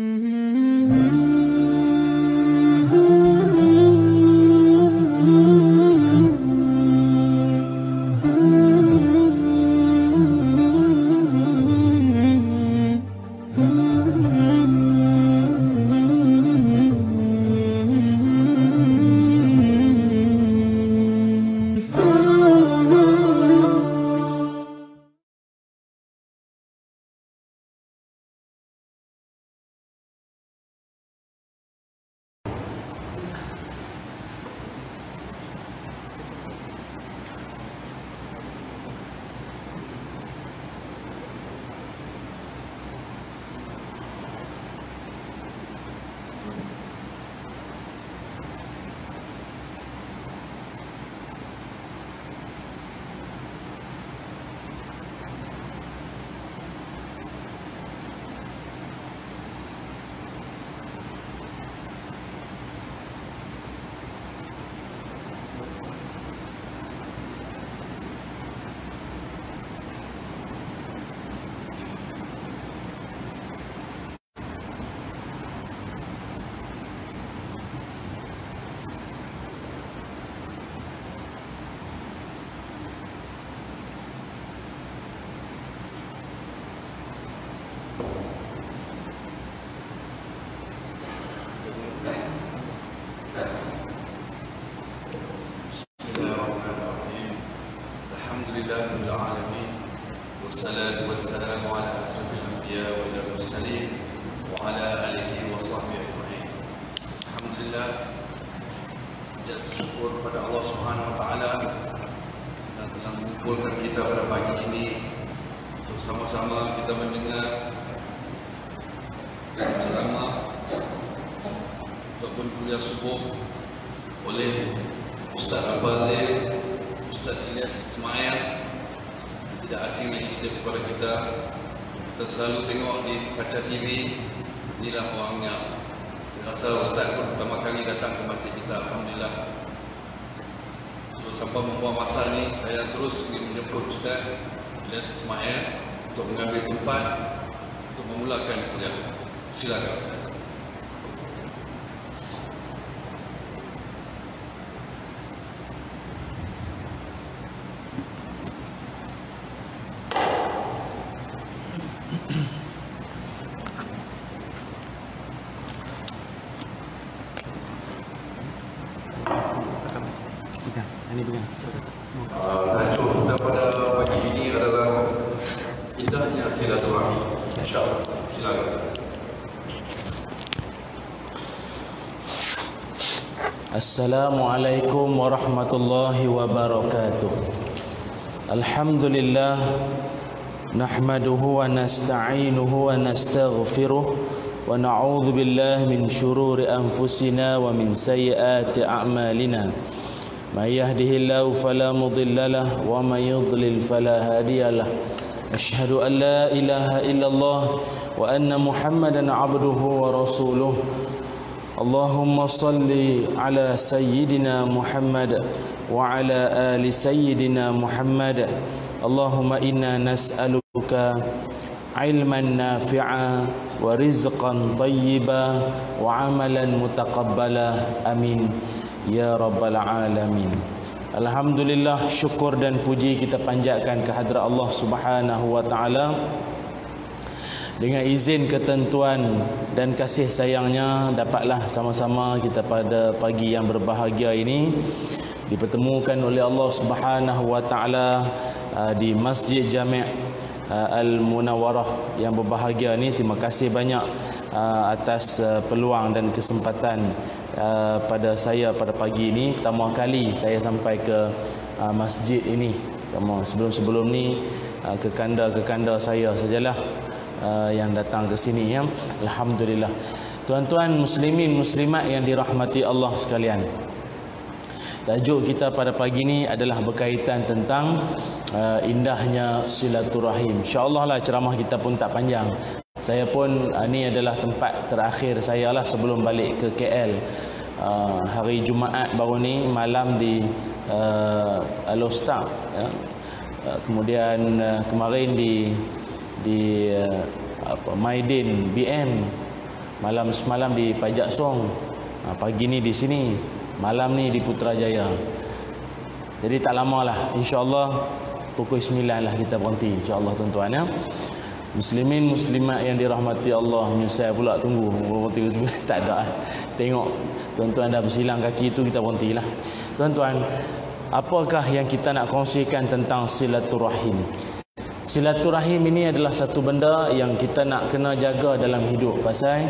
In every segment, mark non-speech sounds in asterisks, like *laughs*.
Bismillahirrahmanirrahim. Kuliah subuh oleh Ustaz Al-Fadhil, Ustaz Ilyas Ismail. Tidak asing lagi kita kepada kita. Kita selalu tengok di kaca TV inilah orangnya. Saya rasa Ustaz pun pertama kali datang ke masjid kita Alhamdulillah. So, sampai membuang masa ni saya terus ingin menjemput Ustaz Ilyas Ismail untuk mengambil tempat untuk memulakan kuliah. Silakan Ustaz Pegang. Ini pegang. Catat. Uh, tajuk kita pada pagi ini adalah indahnya silaturahmi. InsyaAllah. Silakan. Assalamualaikum warahmatullahi wabarakatuh. Alhamdulillah nahmaduhu wa nasta'inuhu wa nastaghfiruh wa na'udzu billahi min shururi anfusina wa min sayyiati a'malina. May yahdihillahu fala mudilla lahu wa may yudlil fala hadiya lahu. Ashhadu an la ilaha illallah wa anna Muhammadan 'abduhu wa rasuluh. اللهم صل على سيدنا محمد وعلى آل سيدنا محمد اللهم إنا نسألك علما نافعا ورزقا طيبا وعملا متقبلا أمين يا رب العالمين Alhamdulillah syukur dan puji kita panjatkan kehadrat Allah Subhanahu wa taala dengan izin ketentuan dan kasih sayangnya dapatlah sama-sama kita pada pagi yang berbahagia ini. Dipertemukan oleh Allah Subhanahu wa taala uh, di Masjid Jami' uh, Al Munawwarah yang berbahagia ini terima kasih banyak uh, atas peluang dan kesempatan pada saya pada pagi ini. Pertama kali saya sampai ke masjid ini. Sebelum-sebelum ni ke kanda-ke kanda saya sajalah uh, yang datang ke sini ya. Alhamdulillah. Tuan-tuan muslimin muslimat yang dirahmati Allah sekalian. Tajuk kita pada pagi ini adalah berkaitan tentang uh, indahnya silaturahim. Insya-Allah lah ceramah kita pun tak panjang. Saya pun uh, ni adalah tempat terakhir saya lah sebelum balik ke KL. Uh, hari Jumaat baru ni malam di uh, Alostar ya. Uh, kemudian uh, kemarin di di uh, apa Maidin BM Malam semalam di Pajak Song. Ha, pagi ni di sini. Malam ni di Putrajaya. Jadi tak lama lah. InsyaAllah pukul 9 lah kita berhenti. InsyaAllah tuan-tuan ya. Muslimin muslimat yang dirahmati Allah Menyesal pula tunggu Berhenti *laughs* Tak ada Tengok Tuan-tuan dah bersilang kaki itu Kita berhentilah Tuan-tuan Apakah yang kita nak kongsikan Tentang silaturahim Silaturahim ini adalah satu benda yang kita nak kena jaga dalam hidup. Pasal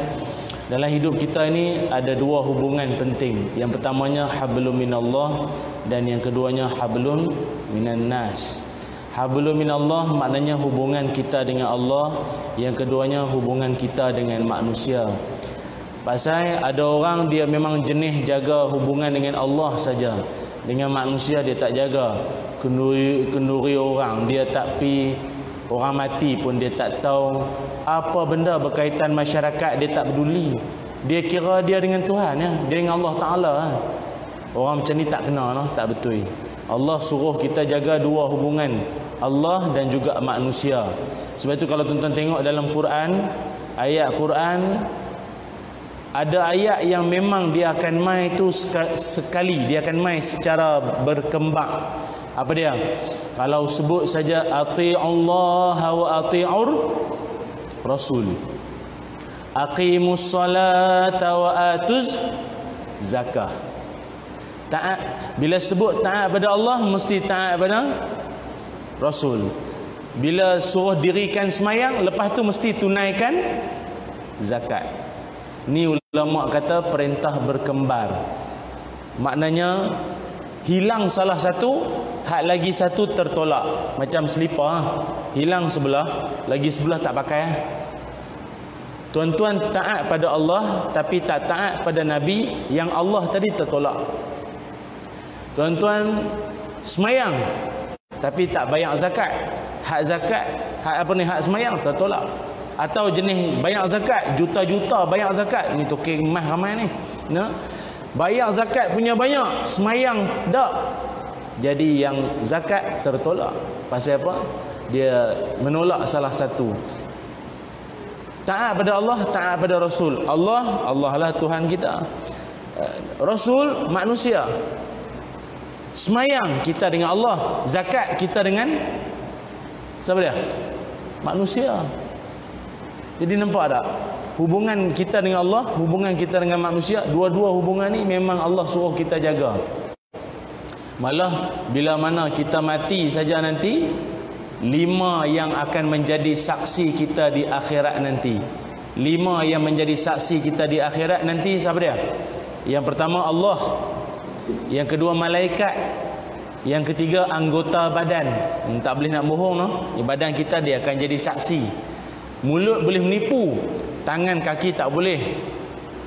dalam hidup kita ini ada dua hubungan penting. Yang pertamanya hablum minallah Dan yang keduanya hablum minan nas. Hablum minallah maknanya hubungan kita dengan Allah Yang keduanya hubungan kita dengan manusia. Pasal ada orang dia memang jenis jaga hubungan dengan Allah saja. Dengan manusia dia tak jaga. Kenduri, kenduri orang Dia tak pi Orang mati pun dia tak tahu apa benda berkaitan masyarakat dia tak peduli. Dia kira dia dengan Tuhan ya, dia dengan Allah Taala. Ha. Orang macam ni tak kena no, tak betul. Allah suruh kita jaga dua hubungan Allah dan juga manusia. Sebab itu kalau tuan-tuan tengok dalam Quran, ayat Quran ada ayat yang memang dia akan mai itu sekali, dia akan mai secara berkembang. Apa dia? Kalau sebut saja Allah wa ati'ur rasul. Aqimus salata wa atuz zakah. Taat bila sebut taat pada Allah mesti taat pada rasul. Bila suruh dirikan semayang lepas tu mesti tunaikan zakat. Ni ulama kata perintah berkembar. Maknanya hilang salah satu hak lagi satu tertolak. Macam selipar ha? hilang sebelah lagi sebelah tak pakai ha? tuan-tuan taat pada Allah tapi tak taat pada Nabi yang Allah tadi tertolak. Tuan-tuan semayang tapi tak bayar zakat. Hak zakat hak apa ni hak semayang tertolak. Atau jenis bayar zakat juta-juta bayar zakat. Ni token mah ramai ni. Nah bayar zakat punya banyak semayang tak jadi yang zakat tertolak. Pasal apa? Dia menolak salah satu. Taat pada Allah, taat pada Rasul. Allah, Allah lah Tuhan kita. Eh, Rasul, manusia. Semayang kita dengan Allah. Zakat kita dengan siapa dia? Manusia. Jadi nampak tak? Hubungan kita dengan Allah, hubungan kita dengan manusia, dua-dua hubungan ni memang Allah suruh kita jaga. Malah bila mana kita mati saja nanti Lima yang akan menjadi saksi kita di akhirat nanti Lima yang menjadi saksi kita di akhirat nanti siapa dia? Yang pertama Allah Yang kedua malaikat Yang ketiga anggota badan hmm, Tak boleh nak bohong no? Badan kita dia akan jadi saksi Mulut boleh menipu Tangan kaki tak boleh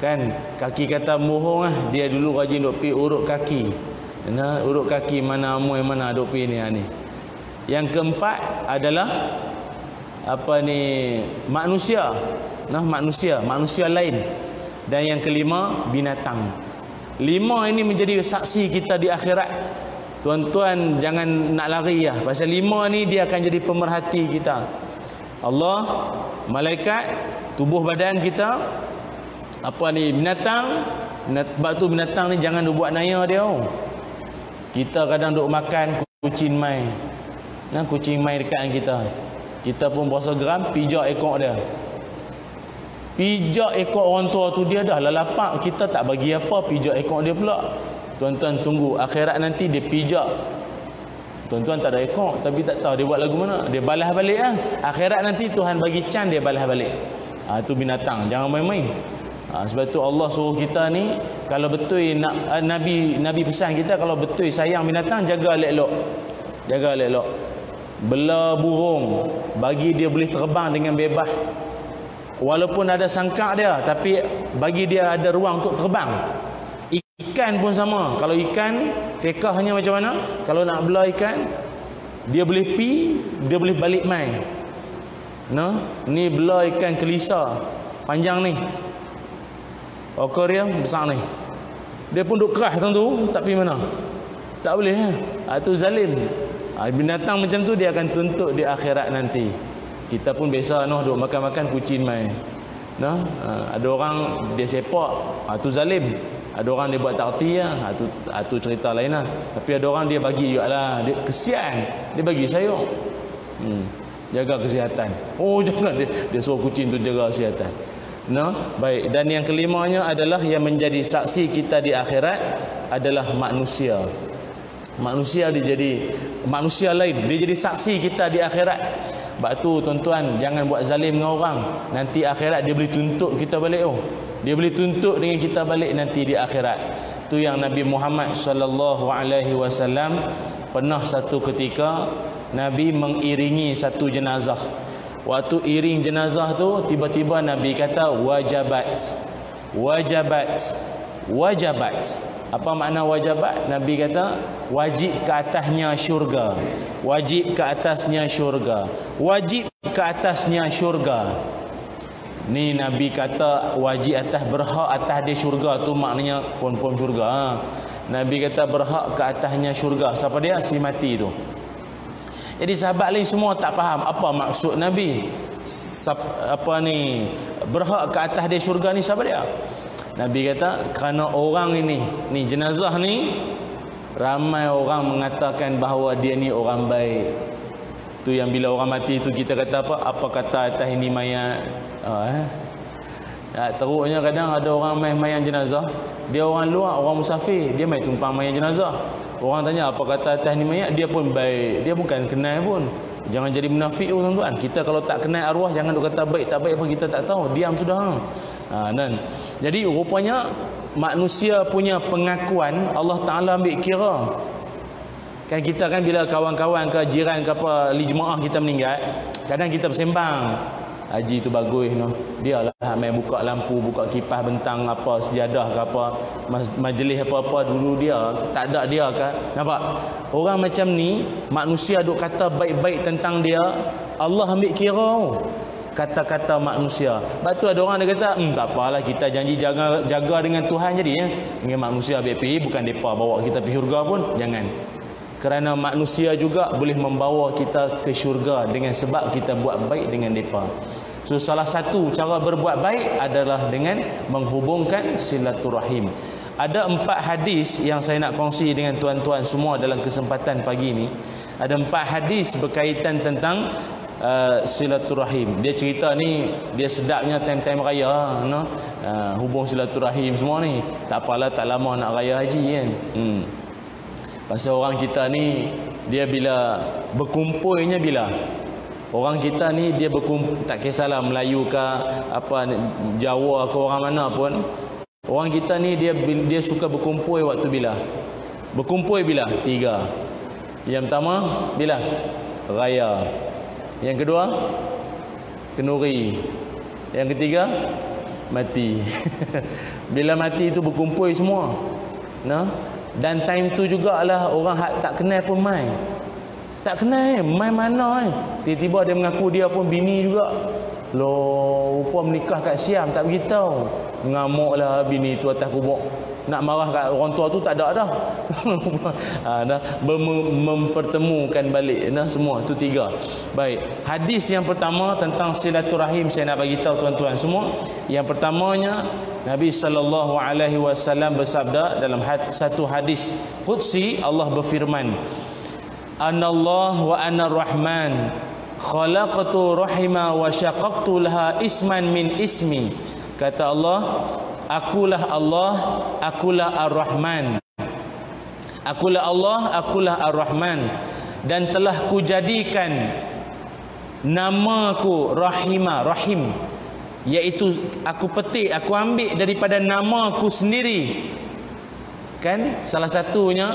Kan kaki kata bohong lah Dia dulu rajin duk pergi urut kaki Nah, urut kaki mana amoy mana duk pi ni ha, ni. Yang keempat adalah apa ni manusia. Nah, manusia, manusia lain. Dan yang kelima binatang. Lima ini menjadi saksi kita di akhirat. Tuan-tuan jangan nak lari ya. Pasal lima ni dia akan jadi pemerhati kita. Allah, malaikat, tubuh badan kita, apa ni binatang. Sebab tu binatang ni jangan buat naya dia. Oh. Kita kadang duk makan kucing mai. Nah kucing mai dekat kita. Kita pun berasa geram pijak ekor dia. Pijak ekor orang tua tu dia dah lalapak. Kita tak bagi apa pijak ekor dia pula. Tuan-tuan tunggu akhirat nanti dia pijak. Tuan-tuan tak ada ekor tapi tak tahu dia buat lagu mana. Dia balas balik ah. Akhirat nanti Tuhan bagi can dia balas balik. Ah tu binatang jangan main-main. Ha, sebab tu Allah suruh kita ni kalau betul nak uh, nabi nabi pesan kita kalau betul sayang binatang jaga elok-elok. Jaga elok-elok. Bela burung bagi dia boleh terbang dengan bebas. Walaupun ada sangkak dia tapi bagi dia ada ruang untuk terbang. Ikan pun sama. Kalau ikan fiqahnya macam mana? Kalau nak bela ikan dia boleh pi, dia boleh balik mai. No, ni bela ikan kelisa panjang ni dia besar ni. Dia pun duk kerah tu, tak pergi mana. Tak boleh. Ha? Itu zalim. Ha, binatang macam tu dia akan tuntut di akhirat nanti. Kita pun biasa noh duk makan-makan kucing mai. no? Ha, ada orang dia sepak, ha, tu zalim. Ada orang dia buat takti lah. Ha, tu, ha, tu cerita lain lah. Tapi ada orang dia bagi juga lah. Dia kesian. Dia bagi sayur. Hmm. Jaga kesihatan. Oh *laughs* jangan dia, dia suruh kucing tu jaga kesihatan. No? Baik. Dan yang kelimanya adalah yang menjadi saksi kita di akhirat adalah manusia. Manusia dia jadi manusia lain. Dia jadi saksi kita di akhirat. Sebab tu tuan-tuan jangan buat zalim dengan orang. Nanti akhirat dia boleh tuntut kita balik oh. Dia boleh tuntut dengan kita balik nanti di akhirat. Tu yang Nabi Muhammad sallallahu alaihi wasallam pernah satu ketika Nabi mengiringi satu jenazah. Waktu iring jenazah tu tiba-tiba Nabi kata wajabat. Wajabat. Wajabat. Apa makna wajabat? Nabi kata wajib ke atasnya syurga. Wajib ke atasnya syurga. Wajib ke atasnya syurga. Ni Nabi kata wajib atas berhak atas dia syurga tu maknanya pun-pun syurga. Ha. Nabi kata berhak ke atasnya syurga. Siapa dia? Si mati tu. Jadi sahabat lain semua tak faham apa maksud Nabi. Apa ni berhak ke atas dia syurga ni siapa dia? Nabi kata kerana orang ini, ni jenazah ni ramai orang mengatakan bahawa dia ni orang baik. Tu yang bila orang mati tu kita kata apa? Apa kata atas ini mayat? Oh, eh? Ya, teruknya kadang ada orang main mayat jenazah. Dia orang luar, orang musafir. Dia main tumpang mayat jenazah. Orang tanya apa kata atas ini mayat? Dia pun baik. Dia bukan kenal pun. Jangan jadi munafik tuan-tuan. Kita kalau tak kenal arwah jangan duk kata baik tak baik apa kita tak tahu. Diam sudah. Ha, dan jadi rupanya manusia punya pengakuan Allah Taala ambil kira Kan kita kan bila kawan-kawan ke jiran ke apa li jemaah kita meninggal, kadang kita bersembang. Haji tu bagus no. Dia lah main buka lampu, buka kipas bentang apa sejadah ke apa majlis apa-apa dulu dia, tak ada dia kan. Nampak? Orang macam ni, manusia duk kata baik-baik tentang dia, Allah ambil kira kata-kata manusia. Sebab tu ada orang dia kata, hmm, tak apalah kita janji jaga jaga dengan Tuhan jadi ya. Dengan manusia ambil pergi bukan depa bawa kita pergi syurga pun, jangan kerana manusia juga boleh membawa kita ke syurga dengan sebab kita buat baik dengan mereka so salah satu cara berbuat baik adalah dengan menghubungkan silaturahim. Ada empat hadis yang saya nak kongsi dengan tuan-tuan semua dalam kesempatan pagi ini. Ada empat hadis berkaitan tentang uh, silaturahim. Dia cerita ni dia sedapnya time-time raya no? uh, hubung silaturahim semua ni. Tak apalah tak lama nak raya haji kan? Hmm. Pasal orang kita ni dia bila berkumpulnya bila orang kita ni dia berkumpul tak kisahlah Melayu ke apa Jawa ke orang mana pun. Orang kita ni dia dia suka berkumpul waktu bila berkumpul bila tiga. Yang pertama bila raya. Yang kedua kenuri. Yang ketiga mati. *laughs* Bila mati itu berkumpul semua. Nah dan time tu jugalah orang tak kenal pun mai. Tak kenal eh, mai mana eh. Tiba-tiba dia mengaku dia pun bini juga. Loh, rupa menikah kat Siam tak beritahu. Ngamuklah bini tu atas kubur nak marah kat orang tua tu tak ada dah. *laughs* ha, dah mempertemukan balik nah semua tu tiga. Baik. Hadis yang pertama tentang silaturahim saya nak bagi tahu tuan-tuan semua. Yang pertamanya Nabi sallallahu alaihi wasallam bersabda dalam had, satu hadis qudsi Allah berfirman Anallah wa ana rahman. Khalaqtu rahima wa syaqaqtu laha isman min ismi. Kata Allah akulah Allah akulah ar-rahman. Akulah Allah akulah ar-rahman. Dan telah kujadikan namaku rahima rahim iaitu aku petik aku ambil daripada namaku sendiri. Kan? Salah satunya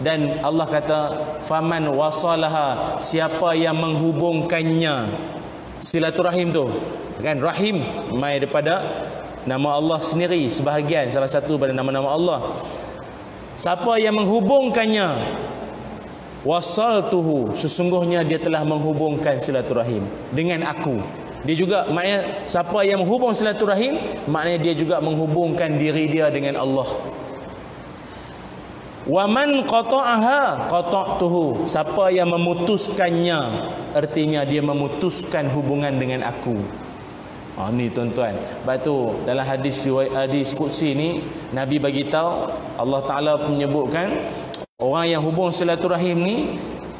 dan Allah kata faman wasalaha siapa yang menghubungkannya. Silaturahim tu kan? Rahim mai daripada nama Allah sendiri sebahagian salah satu pada nama-nama Allah. Siapa yang menghubungkannya? Wasal tuhu sesungguhnya dia telah menghubungkan silaturahim dengan aku. Dia juga maknanya siapa yang menghubung silaturahim maknanya dia juga menghubungkan diri dia dengan Allah Waman qata'aha qata'tuhu. Siapa yang memutuskannya artinya dia memutuskan hubungan dengan aku. Ha ni tuan-tuan. Sebab tu dalam hadis riwayat hadis qudsi ni Nabi bagi tahu Allah Taala menyebutkan orang yang hubung silaturahim ni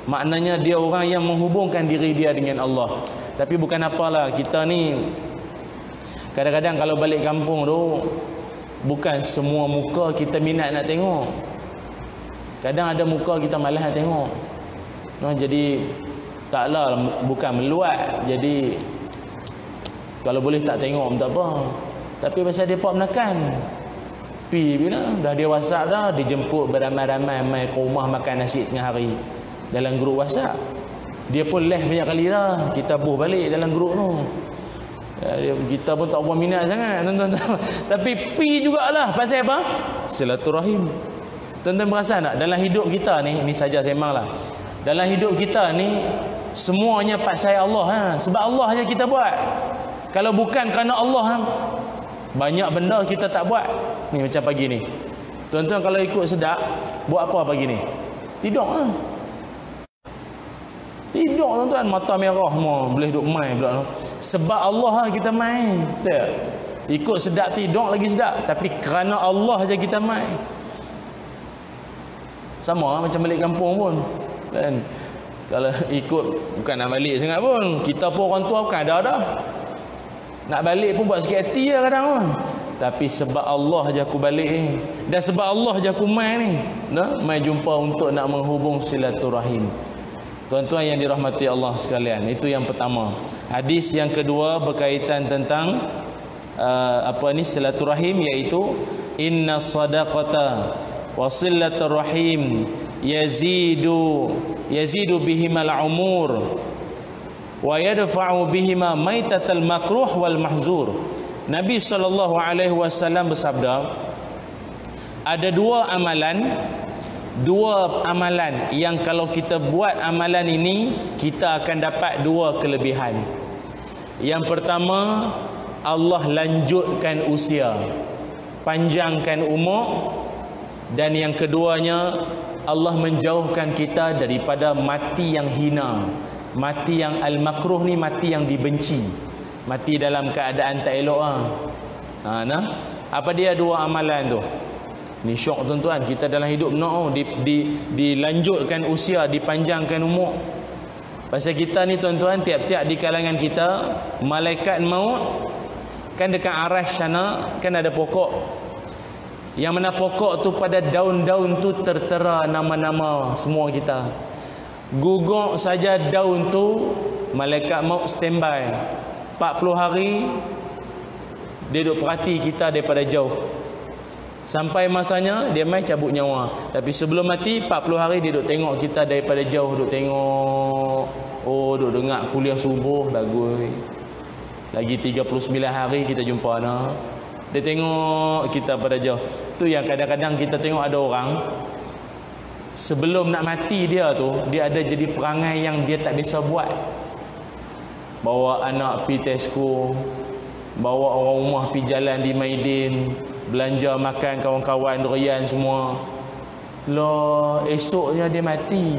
maknanya dia orang yang menghubungkan diri dia dengan Allah. Tapi bukan apalah kita ni kadang-kadang kalau balik kampung tu bukan semua muka kita minat nak tengok. Kadang ada muka kita malas nak tengok. No, jadi taklah bukan meluat. Jadi kalau boleh tak tengok tak apa. Tapi pasal dia pak menekan. Pi bila dah dia WhatsApp dah dijemput beramai-ramai mai ke rumah makan nasi tengah hari dalam grup WhatsApp. Dia pun leh banyak kali dah. Kita buh balik dalam grup tu. Ya, kita pun tak buat minat sangat tuan-tuan. *laughs* Tapi pi jugalah pasal apa? Silaturahim. Tuan-tuan perasan tak dalam hidup kita ni ni saja sembanglah. Dalam hidup kita ni semuanya pasal Allah ha. sebab Allah aja kita buat. Kalau bukan kerana Allah banyak benda kita tak buat. Ni macam pagi ni. Tuan-tuan kalau ikut sedap, buat apa pagi ni? Tidur ah. Tidur tuan-tuan, mata merah semua, boleh duduk main pula. Sebab Allah lah kita main. Tak? Ikut sedap tidur lagi sedap, tapi kerana Allah aja kita main. Sama macam balik kampung pun. Kan? Kalau ikut bukan nak balik sangat pun, kita pun orang tua bukan ada dah. Nak balik pun buat sikit hati lah kadang pun. Tapi sebab Allah je aku balik ni. Dan sebab Allah je aku main ni. Nah, main jumpa untuk nak menghubung silaturahim. Tuan-tuan yang dirahmati Allah sekalian. Itu yang pertama. Hadis yang kedua berkaitan tentang uh, apa ni silaturahim iaitu inna sadaqata wa silaturahim yazidu yazidu bihimal umur wa yadfa'u bihima maitatal makruh wal mahzur. Nabi sallallahu alaihi wasallam bersabda ada dua amalan dua amalan yang kalau kita buat amalan ini kita akan dapat dua kelebihan. Yang pertama Allah lanjutkan usia, panjangkan umur dan yang keduanya Allah menjauhkan kita daripada mati yang hina. Mati yang al-makruh ni mati yang dibenci. Mati dalam keadaan tak elok ah. Ha, nah. Apa dia dua amalan tu? Ni syok tuan-tuan. Kita dalam hidup no di, di dilanjutkan usia dipanjangkan umur. Pasal kita ni tuan-tuan tiap-tiap di kalangan kita malaikat maut kan dekat arah sana kan ada pokok yang mana pokok tu pada daun-daun tu tertera nama-nama semua kita. Guguk saja daun tu Malaikat maut standby. 40 hari Dia duduk perhati kita daripada jauh. Sampai masanya Dia main cabut nyawa. Tapi sebelum mati 40 hari dia duduk tengok kita daripada jauh. Duduk tengok Oh duduk dengar kuliah subuh Bagus. Lagi 39 hari kita jumpa nah. Dia tengok kita pada jauh. Tu yang kadang-kadang kita tengok ada orang sebelum nak mati dia tu dia ada jadi perangai yang dia tak biasa buat. Bawa anak pi Tesco bawa orang rumah pi jalan di Maidin belanja makan kawan-kawan durian semua. Lo esoknya dia mati.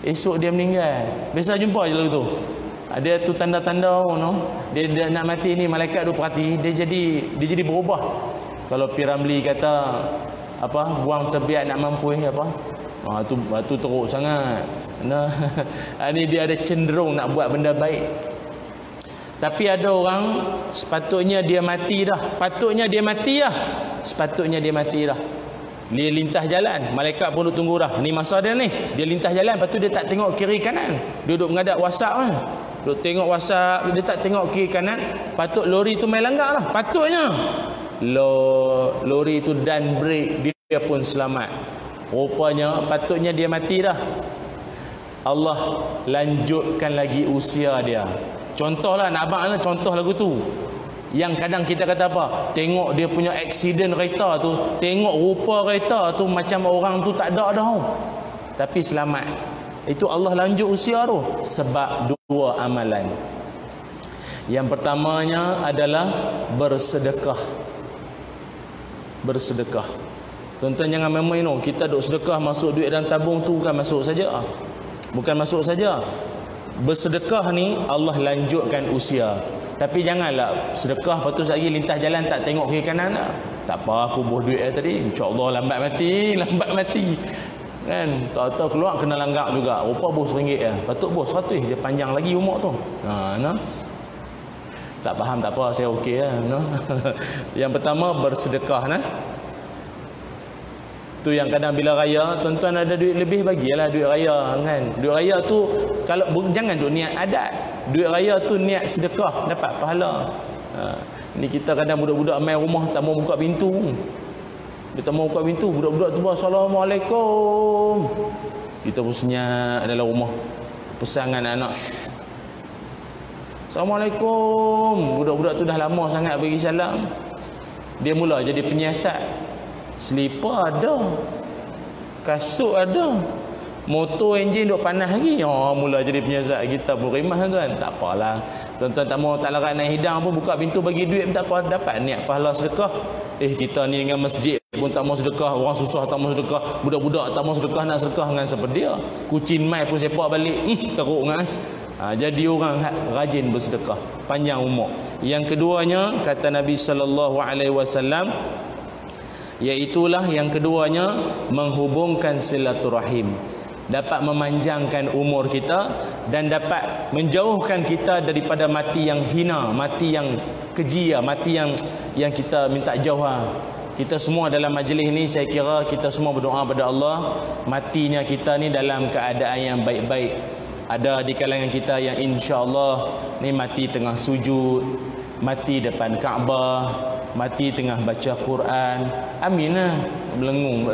Esok dia meninggal. Biasa jumpa je lagu tu ada tu tanda-tanda no dia, dia nak mati ni malaikat tu perhati dia jadi dia jadi berubah kalau Piramli kata apa buang terbiak nak mampu apa Ha, tu tu teruk sangat. Nah, *laughs* ini dia ada cenderung nak buat benda baik. Tapi ada orang sepatutnya dia mati dah. Patutnya dia mati dah. Sepatutnya dia mati dah. Dia lintas jalan. Malaikat pun tunggu dah. Ni masa dia ni. Dia lintas jalan. Lepas tu dia tak tengok kiri kanan. Duduk mengadap whatsapp kan. Duduk tengok whatsapp. Dia tak tengok kiri kanan. Patut lori tu main langgar lah. Patutnya. Lori tu dan break. Dia pun selamat. Rupanya patutnya dia mati dah. Allah lanjutkan lagi usia dia. Contohlah nak abang contoh lagu tu. Yang kadang kita kata apa? Tengok dia punya accident kereta tu, tengok rupa kereta tu macam orang tu tak ada dah. Tapi selamat. Itu Allah lanjut usia tu sebab dua amalan. Yang pertamanya adalah bersedekah. Bersedekah. Tuan-tuan jangan main-main no. Kita duk sedekah masuk duit dalam tabung tu bukan masuk saja. Bukan masuk saja. Bersedekah ni Allah lanjutkan usia. Tapi janganlah sedekah lepas tu lagi lintas jalan tak tengok kiri kanan lah. Tak apa aku buh duit tadi. InsyaAllah lambat mati. *laughs* Lambat mati. Kan? Tahu-tahu keluar kena langgak juga. Rupa bos ringgit ya. Patut bos seratus. Dia panjang lagi umur tu. Ha, nah. Tak faham tak apa. Saya okey lah. No? *laughs* Yang pertama bersedekah. Nah. Tu yang kadang bila raya tuan-tuan ada duit lebih bagilah duit raya kan. Duit raya tu kalau jangan duk niat adat. Duit raya tu niat sedekah dapat pahala. Ha. Ni kita kadang budak-budak main rumah tak mau buka pintu. Dia tak mau buka pintu, budak-budak tu Assalamualaikum. Kita pun senyap dalam rumah. Pesan dengan anak. Assalamualaikum. Budak-budak tu dah lama sangat bagi salam. Dia mula jadi penyiasat Selipar ada. Kasut ada. Motor enjin duk panas lagi. Oh, mula jadi penyiasat kita pun rimah tuan. Tak apalah. Tuan-tuan tak mau tak larat naik hidang pun buka pintu bagi duit tak apa dapat niat pahala sedekah. Eh kita ni dengan masjid pun tak mau sedekah, orang susah tak mau sedekah, budak-budak tak mau sedekah nak sedekah dengan seperti dia. Kucing mai pun sepak balik. Hmm, teruk kan. Ha, jadi orang ha, rajin bersedekah panjang umur. Yang keduanya kata Nabi sallallahu alaihi wasallam Iaitulah yang keduanya menghubungkan silaturahim dapat memanjangkan umur kita dan dapat menjauhkan kita daripada mati yang hina, mati yang keji, mati yang yang kita minta jauh. Kita semua dalam majlis ini saya kira kita semua berdoa pada Allah matinya kita ni dalam keadaan yang baik-baik. Ada di kalangan kita yang insya-Allah ni mati tengah sujud, mati depan Kaabah, mati tengah baca Quran amin lah melengung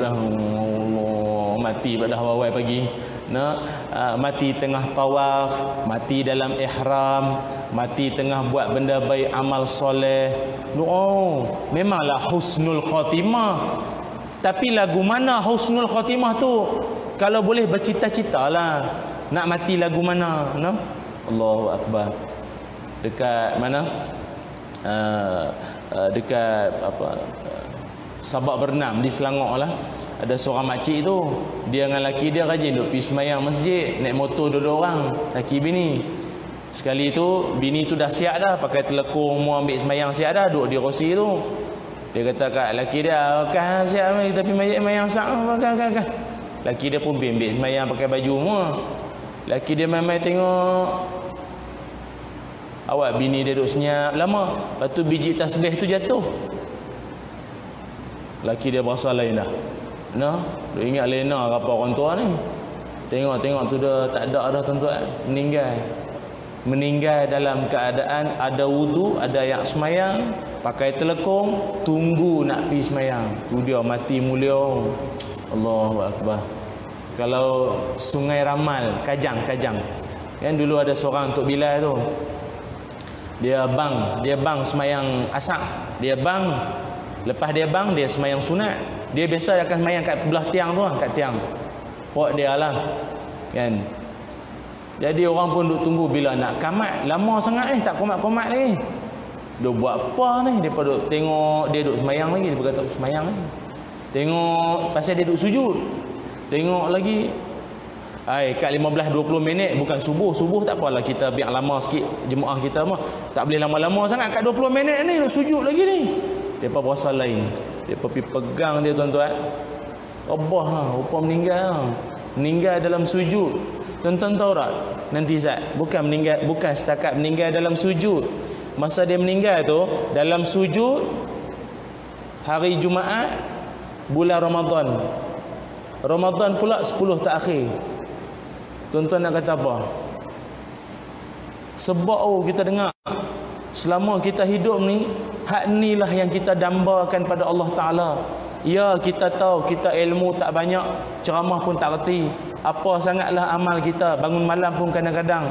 Allah mati dah wawai pagi. Nah uh, mati tengah tawaf mati dalam ihram mati tengah buat benda baik amal soleh. Oh memanglah husnul khatimah tapi lagu mana husnul khatimah tu? Kalau boleh bercita-cita lah nak mati lagu mana? No? Allahu Akbar. Dekat mana? Uh, Uh, dekat apa? Uh, Sabak Bernam di Selangor lah ada seorang makcik tu dia dengan laki dia rajin duk pergi semayang masjid naik motor dua-dua orang laki bini sekali tu bini tu dah siap dah pakai telekung mau ambil semayang siap dah duduk di rosi tu dia kata kat laki dia kan siap kita pergi semayang siap kan kan kan laki dia pun ambil semayang pakai baju semua laki dia main-main tengok Awak bini dia duduk senyap lama. Lepas tu biji tasbih tu jatuh. Laki dia berasa lain dah. Nah, duk ingat lena apa orang tua ni. Tengok-tengok tu dah tak ada dah tuan-tuan. Meninggal. Meninggal dalam keadaan ada wudu, ada yang semayang, pakai telekong, tunggu nak pergi semayang. Tu dia mati mulia. Allahu Akbar. Kalau sungai Ramal, Kajang, Kajang. Yang dulu ada seorang untuk Bilal tu dia bang dia bang semayang asak dia bang lepas dia bang dia semayang sunat dia biasa akan semayang kat belah tiang tu kat tiang pok dia lah kan jadi orang pun duk tunggu bila nak kamat lama sangat eh tak komat-komat lagi dia buat apa ni dia duk tengok dia duk semayang lagi dia berkata semayang lagi tengok pasal dia duk sujud tengok lagi Hai, kat 15-20 minit bukan subuh. Subuh tak apalah kita biar lama sikit jemaah kita mah. Tak boleh lama-lama sangat. Kat 20 minit ni nak sujud lagi ni. Dia apa puasa lain. Dia pergi pegang dia tuan-tuan. Allah ha, rupa meninggal. Ha. Meninggal dalam sujud. Tuan-tuan tahu tak? Nanti Zat, bukan meninggal bukan setakat meninggal dalam sujud. Masa dia meninggal tu dalam sujud hari Jumaat bulan Ramadan. Ramadan pula 10 terakhir. Tuan-tuan nak kata apa? Sebab oh kita dengar selama kita hidup ni hak inilah yang kita dambakan pada Allah Taala. Ya kita tahu kita ilmu tak banyak, ceramah pun tak reti. Apa sangatlah amal kita, bangun malam pun kadang-kadang.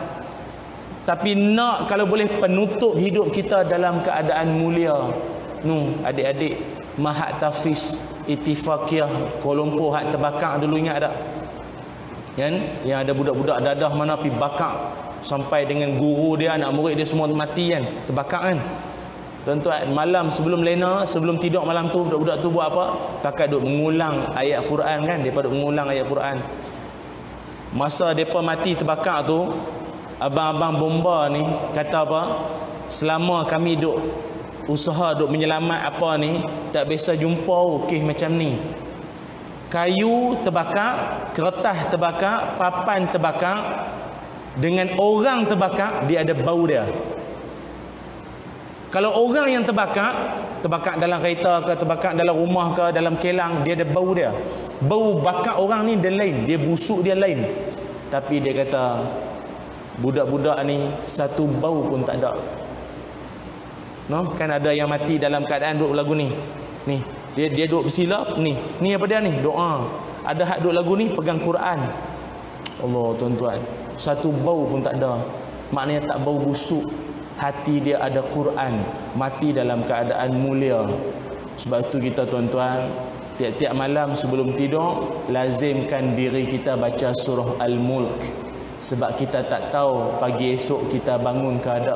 Tapi nak kalau boleh penutup hidup kita dalam keadaan mulia. Nu adik-adik Mahat Tafis Itifakiyah Lumpur hak terbakar dulu ingat tak? kan yang ada budak-budak dadah mana pi bakar sampai dengan guru dia anak murid dia semua mati kan terbakar kan tuan-tuan malam sebelum lena sebelum tidur malam tu budak-budak tu buat apa? Pakai duk mengulang ayat Quran kan? Depa duk mengulang ayat Quran. Masa depa mati terbakar tu abang-abang bomba ni kata apa? Selama kami duk usaha duk menyelamat apa ni tak biasa jumpa kes macam ni. Kayu terbakar kertas terbakar papan terbakar. Dengan orang terbakar dia ada bau dia kalau orang yang terbakar terbakar dalam kereta ke terbakar dalam rumah ke dalam kelang dia ada bau dia. Bau bakar orang ni dia lain. Dia busuk dia lain. Tapi dia kata budak-budak ni satu bau pun tak ada. No? Kan ada yang mati dalam keadaan duduk lagu ni. Ni dia dia duduk bersilap ni. Ni apa dia ni? Doa. Ada hak duduk lagu ni pegang Quran. Allah tuan-tuan. Satu bau pun tak ada. Maknanya tak bau busuk hati dia ada Quran mati dalam keadaan mulia sebab itu kita tuan-tuan tiap-tiap malam sebelum tidur lazimkan diri kita baca surah Al-Mulk sebab kita tak tahu pagi esok kita bangun ke ada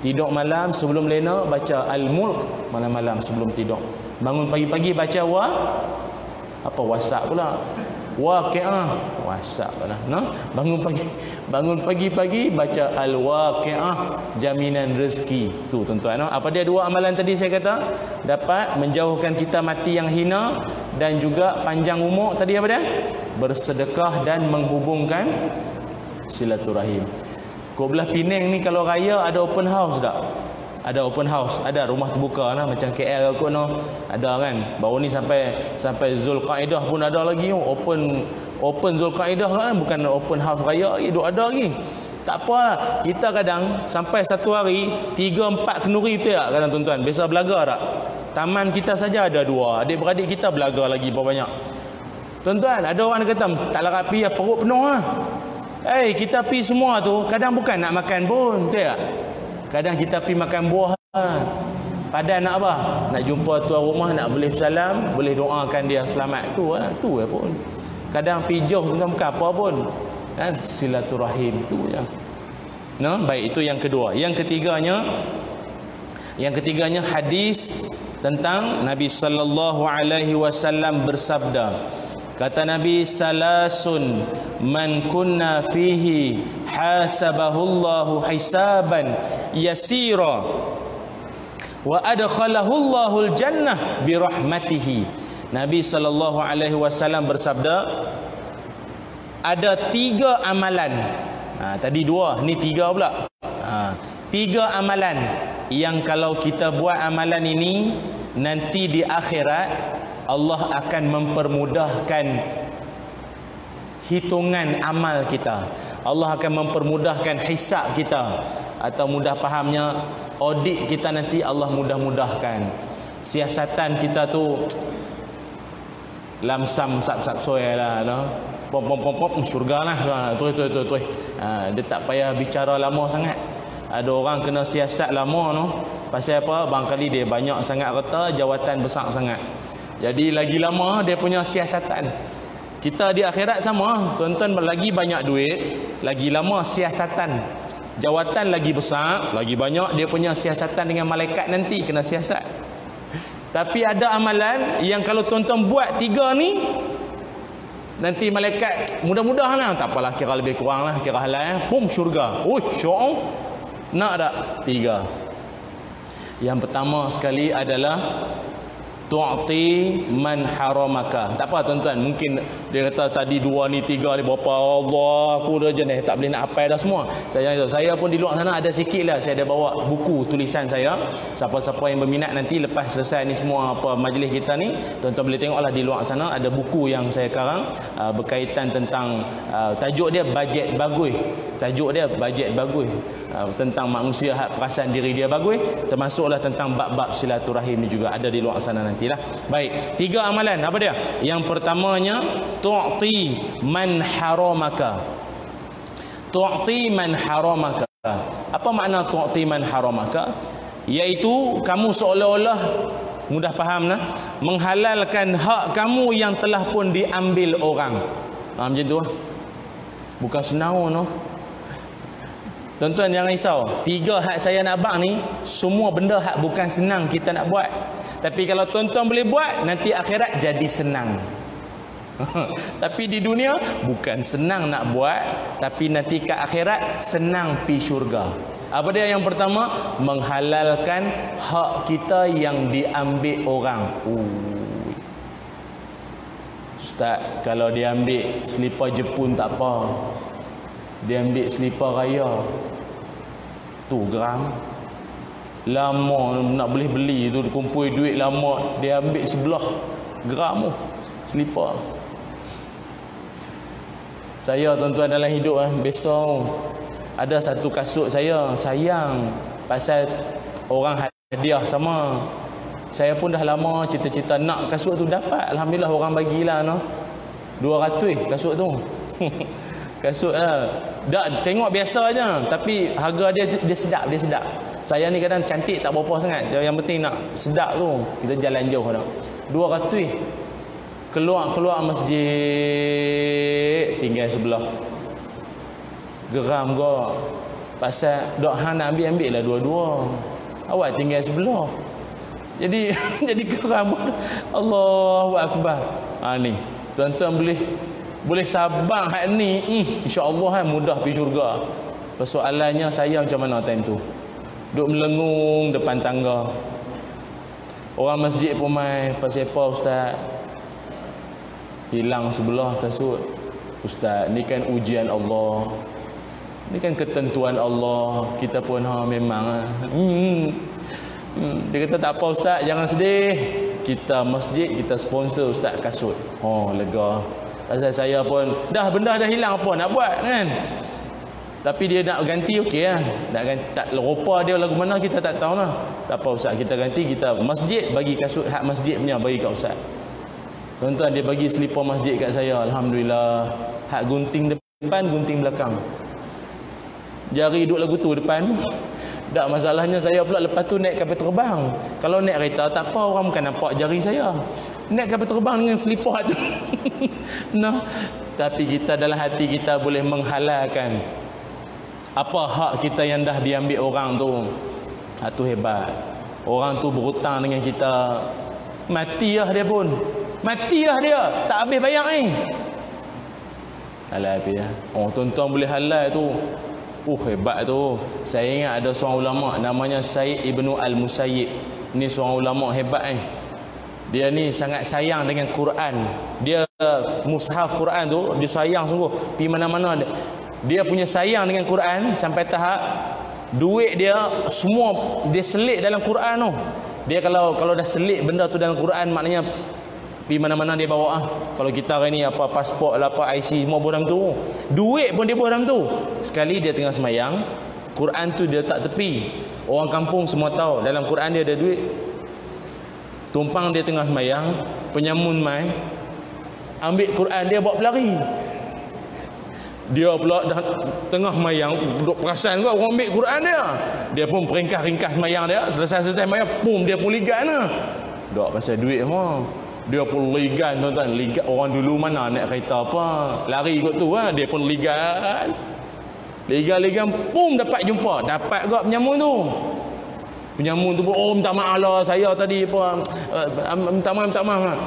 Tidur malam sebelum lena baca Al-Mulk malam-malam sebelum tidur. Bangun pagi-pagi baca wa apa WhatsApp pula. Waqiah WhatsApp pula. No? Bangun pagi bangun pagi-pagi baca Al-Waqiah jaminan rezeki. Tu tuan-tuan no? Apa dia dua amalan tadi saya kata? Dapat menjauhkan kita mati yang hina dan juga panjang umur tadi apa dia? Bersedekah dan menghubungkan silaturahim. Kau belah Penang ni kalau raya ada open house tak? Ada open house, ada rumah terbuka lah macam KL aku no. Ada kan. Baru ni sampai sampai Zulkaidah pun ada lagi open open Zulkaidah kan bukan open house raya lagi, duk ada lagi. Tak apalah. Kita kadang sampai satu hari tiga empat kenuri betul tak kadang tuan-tuan? Biasa belaga tak? Taman kita saja ada dua. Adik-beradik kita belaga lagi berapa banyak. Tuan-tuan, ada orang kata tak larat pi perut penuh lah. Eh, hey, kita pi semua tu kadang bukan nak makan pun, betul tak? Kadang kita pi makan buah. Padan nak apa? Nak jumpa tuan rumah, nak boleh salam, boleh doakan dia selamat. Tu lah, lah pun. Kadang pi jauh tu bukan apa pun. Kan? Silaturahim tu ya. No? Baik, itu yang kedua. Yang ketiganya, yang ketiganya hadis tentang Nabi sallallahu alaihi wasallam bersabda Kata Nabi salasun man kunna fihi hasabahullahu hisaban yasira wa adkhalahu Allahul jannah bi rahmatihi. Nabi sallallahu alaihi wasallam bersabda ada tiga amalan. Ha, tadi dua, ni tiga pula. Ha, tiga amalan yang kalau kita buat amalan ini nanti di akhirat Allah akan mempermudahkan hitungan amal kita. Allah akan mempermudahkan hisab kita atau mudah fahamnya audit kita nanti Allah mudah-mudahkan. Siasatan kita tu lamsam sap sap soy lah no. Pom pom pom pom syurga lah. Tu tu tu tu. Ha, dia tak payah bicara lama sangat. Ada orang kena siasat lama no. Pasal apa? Bangkali dia banyak sangat kata jawatan besar sangat. Jadi lagi lama dia punya siasatan. Kita di akhirat sama, tuan-tuan lagi banyak duit, lagi lama siasatan. Jawatan lagi besar, lagi banyak dia punya siasatan dengan malaikat nanti kena siasat. Tapi ada amalan yang kalau tuan-tuan buat tiga ni nanti malaikat mudah-mudah lah tak apalah kira lebih kurang lah kira halal eh. pum syurga oh syurga nak tak tiga yang pertama sekali adalah tu'ti man haramaka. Tak apa tuan-tuan, mungkin dia kata tadi dua ni tiga ni berapa Allah aku dah jenis tak boleh nak apa dah semua. Saya saya pun di luar sana ada sikit lah saya ada bawa buku tulisan saya. Siapa-siapa yang berminat nanti lepas selesai ni semua apa majlis kita ni, tuan-tuan boleh tengoklah di luar sana ada buku yang saya karang uh, berkaitan tentang uh, tajuk dia bajet bagus. Tajuk dia bajet bagus. Tentang manusia hak perasan diri dia bagus termasuklah tentang bab-bab silaturahim ni juga ada di luar sana nantilah. Baik tiga amalan. Apa dia? Yang pertamanya tu'ti man haramaka. Tu'ti man haramaka. Apa makna tu'ti man haramaka? Iaitu kamu seolah-olah mudah faham nah menghalalkan hak kamu yang telah pun diambil orang. Ha, macam tu? Lah. bukan senang no Tuan-tuan jangan risau. Tiga hak saya nak bang ni, semua benda hak bukan senang kita nak buat. Tapi kalau tuan-tuan boleh buat, nanti akhirat jadi senang. *laughs* tapi di dunia, bukan senang nak buat. Tapi nanti ke akhirat, senang pi syurga. Apa dia yang pertama? Menghalalkan hak kita yang diambil orang. Ui. Ustaz, kalau dia ambil selipar Jepun tak apa. Dia ambil selipar raya. Tu geram. Lama nak boleh beli tu kumpul duit lama dia ambil sebelah geram tu selipar. Saya tuan-tuan dalam hidup ah besok ada satu kasut saya sayang pasal orang hadiah sama saya pun dah lama cita-cita nak kasut tu dapat alhamdulillah orang bagilah no 200 kasut tu *laughs* kasut lah tak tengok biasa aja. Tapi harga dia dia sedap dia sedap. Saya ni kadang cantik tak berapa sangat. Yang penting nak sedap tu kita jalan jauh dah. 200 keluar-keluar masjid tinggal sebelah. Geram kau pasal dok hang nak ambil ambil lah dua-dua. Awak tinggal sebelah. Jadi *laughs* jadi geram. Allahu akbar. Ha ni. Tuan-tuan boleh boleh sabar hak ni hmm, insya-Allah kan mudah pergi syurga persoalannya saya macam mana time tu duk melengung depan tangga orang masjid pun mai pasal apa ustaz hilang sebelah kasut ustaz ni kan ujian Allah ini kan ketentuan Allah. Kita pun ha memang. Hmm. Hmm. Dia kata tak apa ustaz, jangan sedih. Kita masjid, kita sponsor ustaz kasut. Oh, lega. Pasal saya pun dah benda dah hilang apa nak buat kan? Tapi dia nak ganti okey lah. Nak ganti tak rupa dia lagu mana kita tak tahu lah. Tak apa ustaz, kita ganti kita masjid bagi kasut hak masjid punya bagi kat ustaz. Tuan-tuan dia bagi selipar masjid kat saya. Alhamdulillah. Hak gunting depan, gunting belakang jari duduk lagu tu depan tak masalahnya saya pula lepas tu naik kapal terbang kalau naik kereta tak apa orang bukan nampak jari saya naik kapal terbang dengan selipar tu. *laughs* Nah. Tapi kita dalam hati kita boleh menghalalkan apa hak kita yang dah diambil orang tu. Satu hebat. Orang tu berhutang dengan kita. Mati lah dia pun. Mati lah dia. Tak habis bayar ni. Halal ya. oh tuan-tuan boleh halal tu. Uh hebat tu. Saya ingat ada seorang ulama namanya Said Ibnu Al-Musayyib. Ni seorang ulama hebat eh. Dia ni sangat sayang dengan Quran. Dia mushaf Quran tu dia sayang sungguh. Pi mana-mana dia. Dia punya sayang dengan Quran sampai tahap duit dia semua dia selit dalam Quran tu. Dia kalau kalau dah selit benda tu dalam Quran maknanya Pi mana-mana dia bawa ah. Kalau kita hari ni apa pasport lah apa IC semua bodam tu. Duit pun dia bodam tu. Sekali dia tengah semayang, Quran tu dia tak tepi. Orang kampung semua tahu dalam Quran dia ada duit. Tumpang dia tengah semayang, penyamun mai ambil Quran dia bawa pelari. Dia pula dah tengah mayang duduk perasan kau orang ambil Quran dia. Dia pun peringkas-ringkas mayang dia. Selesai-selesai mayang, pum dia pun ligan lah. Dok pasal duit semua dia pun ligan tuan-tuan ligan orang dulu mana naik kereta apa lari ikut tu ha? dia pun ligan ligan-ligan pum dapat jumpa dapat gak penyamun tu penyamun tu pun oh minta maaf lah saya tadi apa uh, minta maaf minta maaf lah.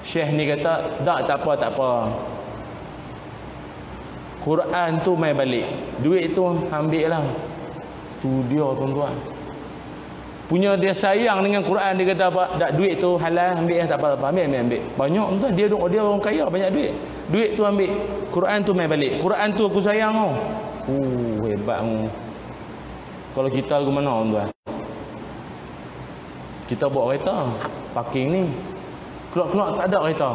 syekh ni kata tak tak apa tak apa. Quran tu mai balik. Duit tu ambil lah. Tu dia tuan-tuan. Punya dia sayang dengan Quran dia kata apa? Tak duit tu halal ambil tak apa-apa ambil ambil ambil. Banyak tuan dia dia orang kaya banyak duit. Duit tu ambil. Quran tu mai balik. Quran tu aku sayang oh. Uh hebat oh. kalau kita ke mana tuan kita bawa kereta. Parking ni. Keluar-keluar tak ada kereta.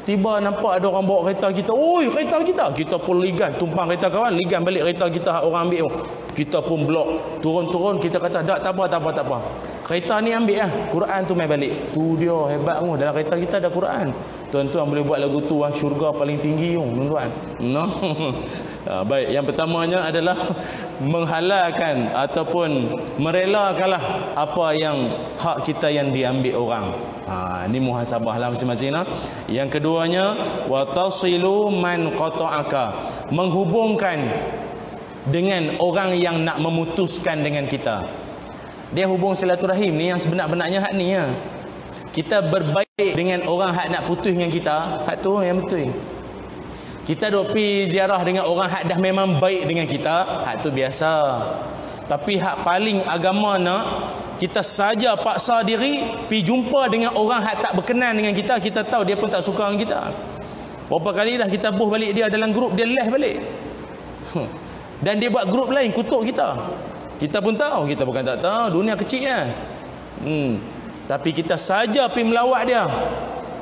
Tiba nampak ada orang bawa kereta kita. Oi kereta kita. Kita pun ligan. Tumpang kereta kawan ligan balik kereta kita orang ambil. Oh kita pun blok. Turun-turun kita kata tak tak apa tak apa tak apa. Kereta ni ambil lah Quran tu main balik. Tu dia hebat tu dalam kereta kita ada Quran. Tuan-tuan boleh buat lagu tu ah syurga paling tinggi tu tuan-tuan. No? *laughs* ha, baik yang pertamanya adalah menghalalkan ataupun merelakanlah apa yang hak kita yang diambil orang ha, muhasabah lah masing-masing lah. yang keduanya wa tasilu man qata'aka menghubungkan dengan orang yang nak memutuskan dengan kita. Dia hubung silaturahim ni yang sebenar-benarnya hak ni ya. Kita berbaik dengan orang hak nak putus dengan kita, hak tu yang betul. Kita duk pi ziarah dengan orang hak dah memang baik dengan kita, hak tu biasa. Tapi hak paling agama nak kita saja paksa diri pi jumpa dengan orang hak tak berkenan dengan kita, kita tahu dia pun tak suka dengan kita. Berapa kali dah kita buh balik dia dalam grup dia leh balik. Dan dia buat grup lain kutuk kita. Kita pun tahu, kita bukan tak tahu, dunia kecil kan. Hmm. Tapi kita saja pi melawat dia.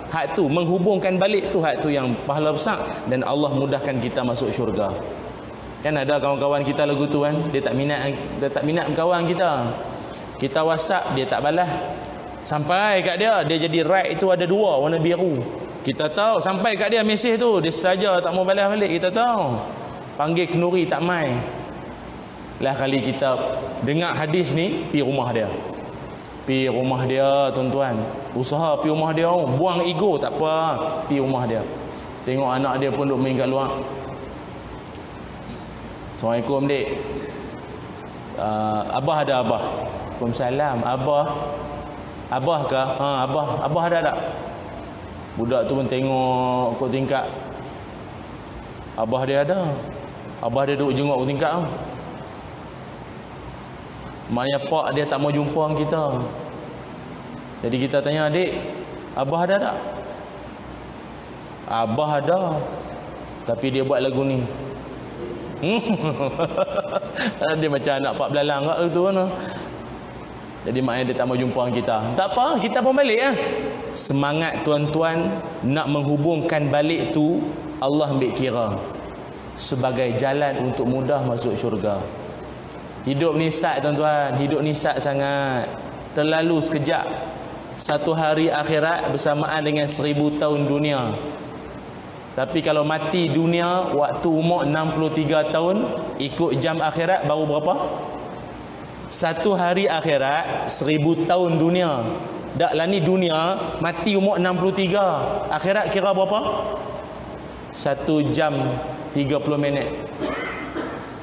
Hak tu menghubungkan balik tu hak tu yang pahala besar dan Allah mudahkan kita masuk syurga. Kan ada kawan-kawan kita lagu tu kan, dia tak minat dia tak minat kawan kita. Kita WhatsApp dia tak balas. Sampai kat dia dia jadi right itu ada dua warna biru. Kita tahu sampai kat dia mesej tu dia saja tak mau balas balik kita tahu. Panggil kenuri tak mai. Lah kali kita dengar hadis ni pi rumah dia pi rumah dia tuan-tuan. Usaha pi rumah dia oh. buang ego tak apa. Pi rumah dia. Tengok anak dia pun duk main kat luar. Assalamualaikum dik. Uh, abah ada abah? Waalaikumsalam. Abah? Abah ke ha abah. Abah ada tak? Budak tu pun tengok kot tingkat abah dia ada. Abah dia duduk jenguk kot tingkat tu Maknanya pak dia tak mau jumpa dengan kita. Jadi kita tanya adik, abah ada tak? Abah ada. Tapi dia buat lagu ni. *laughs* dia macam anak pak belalang kat tu kan. Jadi maknanya dia tak mau jumpa dengan kita. Tak apa, kita pun balik ah. Semangat tuan-tuan nak menghubungkan balik tu Allah ambil kira sebagai jalan untuk mudah masuk syurga. Hidup ni sat tuan-tuan, hidup ni sat sangat. Terlalu sekejap. Satu hari akhirat bersamaan dengan seribu tahun dunia. Tapi kalau mati dunia waktu umur 63 tahun ikut jam akhirat baru berapa? Satu hari akhirat seribu tahun dunia. Daklah ni dunia mati umur 63. Akhirat kira berapa? Satu jam 30 minit.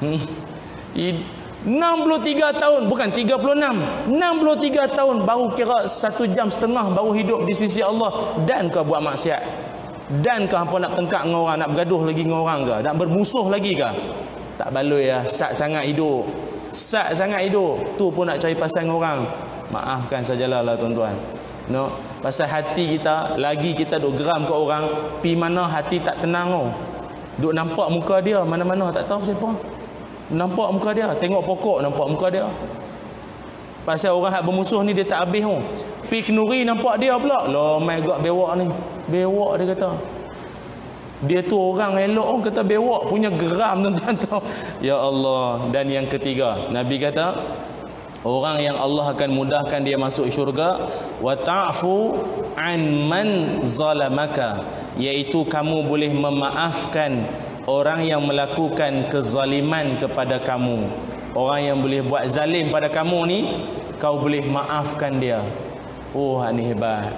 Hmm. 63 tahun bukan 36 63 tahun baru kira satu jam setengah baru hidup di sisi Allah. Dan kau buat maksiat? Dan kau hampa nak tengkak dengan orang nak bergaduh lagi dengan orang ke? Nak bermusuh lagi ke? Tak baloi ya sat sangat hidup. Sat sangat hidup. Tu pun nak cari pasal dengan orang. Maafkan sajalah lah tuan-tuan. No. Pasal hati kita lagi kita duk geram ke orang pi mana hati tak tenang oh duk nampak muka dia mana-mana tak tahu siapa Nampak muka dia? Tengok pokok nampak muka dia. Pasal orang yang bermusuh ni dia tak habis tu. Pi kenuri nampak dia pula. Loh my god bewak ni. Bewak dia kata. Dia tu orang elok orang kata bewak Punya geram *laughs* tuan-tuan. Tu Ya Allah. Dan yang ketiga Nabi kata Orang yang Allah akan mudahkan dia masuk syurga Wa ta'fu an man zalamaka. Iaitu kamu boleh memaafkan orang yang melakukan kezaliman kepada kamu. Orang yang boleh buat zalim pada kamu ni kau boleh maafkan dia. Oh ini hebat.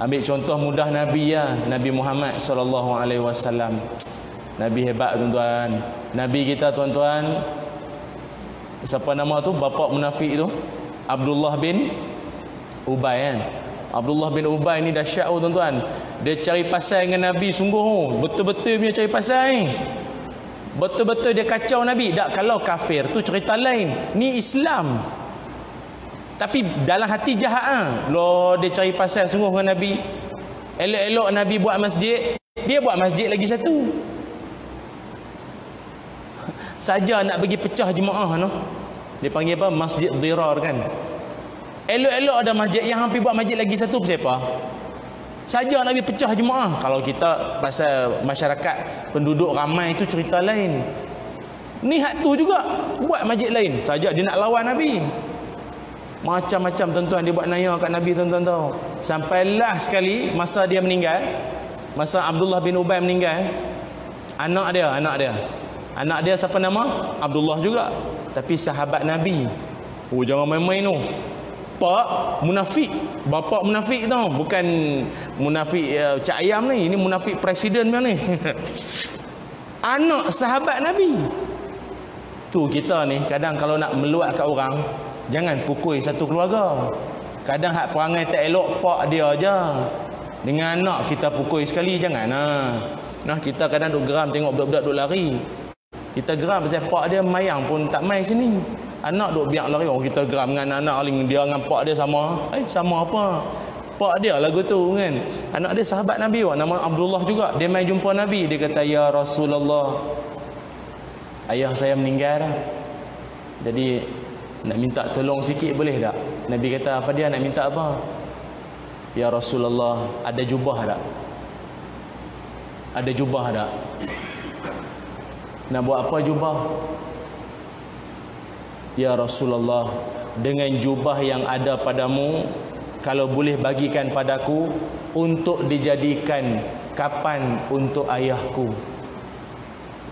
Ambil contoh mudah nabi ya nabi Muhammad sallallahu alaihi wasallam. Nabi hebat tuan-tuan. Nabi kita tuan-tuan. Siapa nama tu? Bapa munafik tu? Abdullah bin Ubay kan Abdullah bin Ubay ni dahsyat oh tuan-tuan. Dia cari pasal dengan Nabi sungguh oh. Betul-betul punya cari pasal ni. Betul-betul dia kacau Nabi. Tak kalau kafir tu cerita lain. Ni Islam. Tapi dalam hati jahat ah. Lo dia cari pasal sungguh dengan Nabi. Elok-elok Nabi buat masjid, dia buat masjid lagi satu. *laughs* Saja nak bagi pecah jemaah no. Dia panggil apa? Masjid Dirar kan. Elok-elok ada masjid yang hampir buat masjid lagi satu siapa? Saja Nabi pecah jemaah. Kalau kita pasal masyarakat penduduk ramai itu cerita lain. Ni hak tu juga buat masjid lain. Saja dia nak lawan Nabi. Macam-macam tuan-tuan dia buat naya kat Nabi tuan-tuan tahu. Sampailah sekali masa dia meninggal. Masa Abdullah bin Ubay meninggal. Anak dia, anak dia. Anak dia siapa nama? Abdullah juga. Tapi sahabat Nabi. Oh jangan main-main tu pak munafik. Bapa munafik tau. Bukan munafik uh, cak ayam ni. Ini munafik presiden ni. *laughs* Anak sahabat nabi. Tu kita ni kadang kalau nak meluat kat orang jangan pukul satu keluarga. Kadang hak perangai tak elok pak dia aja. Dengan anak kita pukul sekali jangan ha. Nah kita kadang duk geram tengok budak-budak duk lari. Kita geram pasal pak dia mayang pun tak mai sini. Anak duk biar lari. Oh kita geram dengan anak aling dia dengan pak dia sama. Eh sama apa? Pak dia lagu tu kan. Anak dia sahabat Nabi wah nama Abdullah juga. Dia mai jumpa Nabi dia kata ya Rasulullah. Ayah saya meninggal dah. Jadi nak minta tolong sikit boleh tak? Nabi kata apa dia nak minta apa? Ya Rasulullah, ada jubah tak? Ada jubah tak? Nak buat apa jubah? Ya Rasulullah, dengan jubah yang ada padamu, kalau boleh bagikan padaku untuk dijadikan kapan untuk ayahku.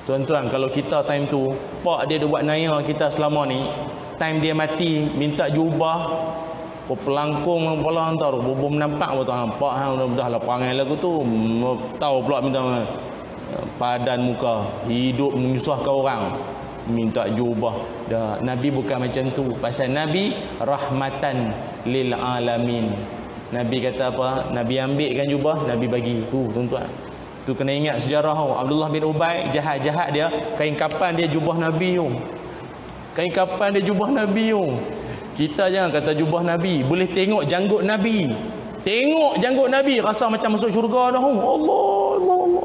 Tuan-tuan, kalau kita time tu, pak dia buat naya kita selama ni, time dia mati, minta jubah, Kau pelangkung kepala hantar Bubum nampak pun tak nampak ha, Dah lah panggil lagu tu Tahu pula minta Padan muka Hidup menyusahkan orang Minta jubah dah. Nabi bukan macam tu Pasal Nabi Rahmatan Lil alamin Nabi kata apa Nabi ambilkan jubah Nabi bagi tu tuan-tuan Tu kena ingat sejarah tu Abdullah bin Ubay Jahat-jahat dia Kain kapan dia jubah Nabi tu Kain kapan dia jubah Nabi tu kita jangan kata jubah Nabi. Boleh tengok janggut Nabi. Tengok janggut Nabi. Rasa macam masuk syurga dah. Allah, Allah, Allah.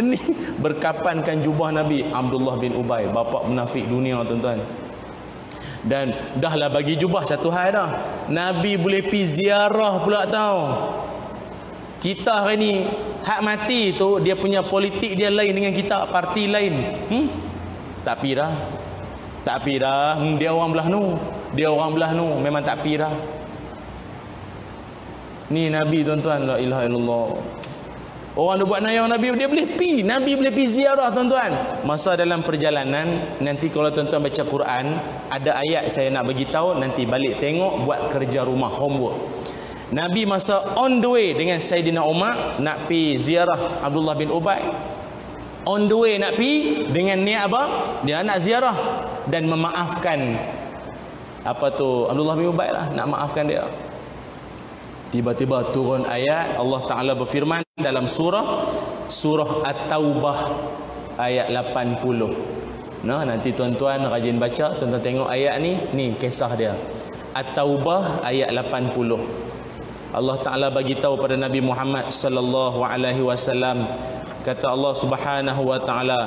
Ini *laughs* berkapankan jubah Nabi. Abdullah bin Ubay. Bapa munafik dunia tuan-tuan. Dan dahlah bagi jubah satu hal dah. Nabi boleh pergi ziarah pula tau. Kita hari ni hak mati tu dia punya politik dia lain dengan kita parti lain. Hmm? Tak pi dah. Tak pi dah. Hmm, dia orang belah nu dia orang belah nu memang tak pi dah ni nabi tuan-tuan la ilaha illallah orang dia buat nayang nabi dia boleh pi. Nabi boleh pi ziarah tuan-tuan. Masa dalam perjalanan nanti kalau tuan-tuan baca Quran ada ayat saya nak bagi tahu nanti balik tengok buat kerja rumah homework. Nabi masa on the way dengan Sayyidina Umar nak pi ziarah Abdullah bin Ubay. On the way nak pi dengan niat apa? Dia nak ziarah dan memaafkan apa tu Abdullah bin Ubay lah nak maafkan dia tiba-tiba turun ayat Allah Ta'ala berfirman dalam surah surah At-Taubah ayat 80 nah, nanti tuan-tuan rajin baca tuan-tuan tengok ayat ni ni kisah dia. At-Taubah ayat 80 Allah Ta'ala bagi tahu pada Nabi Muhammad sallallahu alaihi wasallam kata Allah Subhanahu wa taala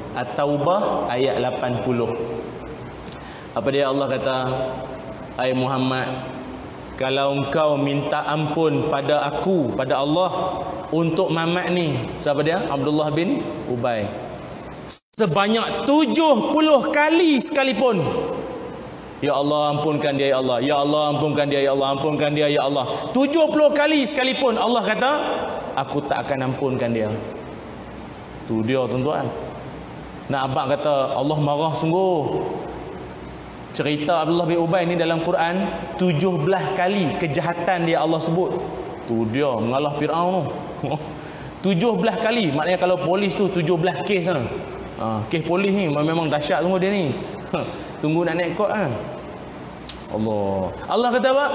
At-Taubah ayat 80. Apa dia Allah kata? Ai Muhammad, kalau engkau minta ampun pada aku, pada Allah untuk mamat ni, siapa dia? Abdullah bin Ubay. Sebanyak 70 kali sekalipun. Ya Allah ampunkan dia ya Allah. Ya Allah ampunkan dia ya Allah. Ampunkan dia ya Allah. 70 kali sekalipun Allah kata, aku tak akan ampunkan dia. Tu dia tuan-tuan. Nak abang kata Allah marah sungguh. Cerita Abdullah bin Ubay ni dalam Quran 17 kali kejahatan dia Allah sebut. Tu dia mengalah Firaun tu. *laughs* 17 kali maknanya kalau polis tu 17 kes sana. Ha, kes polis ni memang dahsyat semua dia ni. Ha, *laughs* tunggu nak naik kot kan. Allah. Allah kata apa?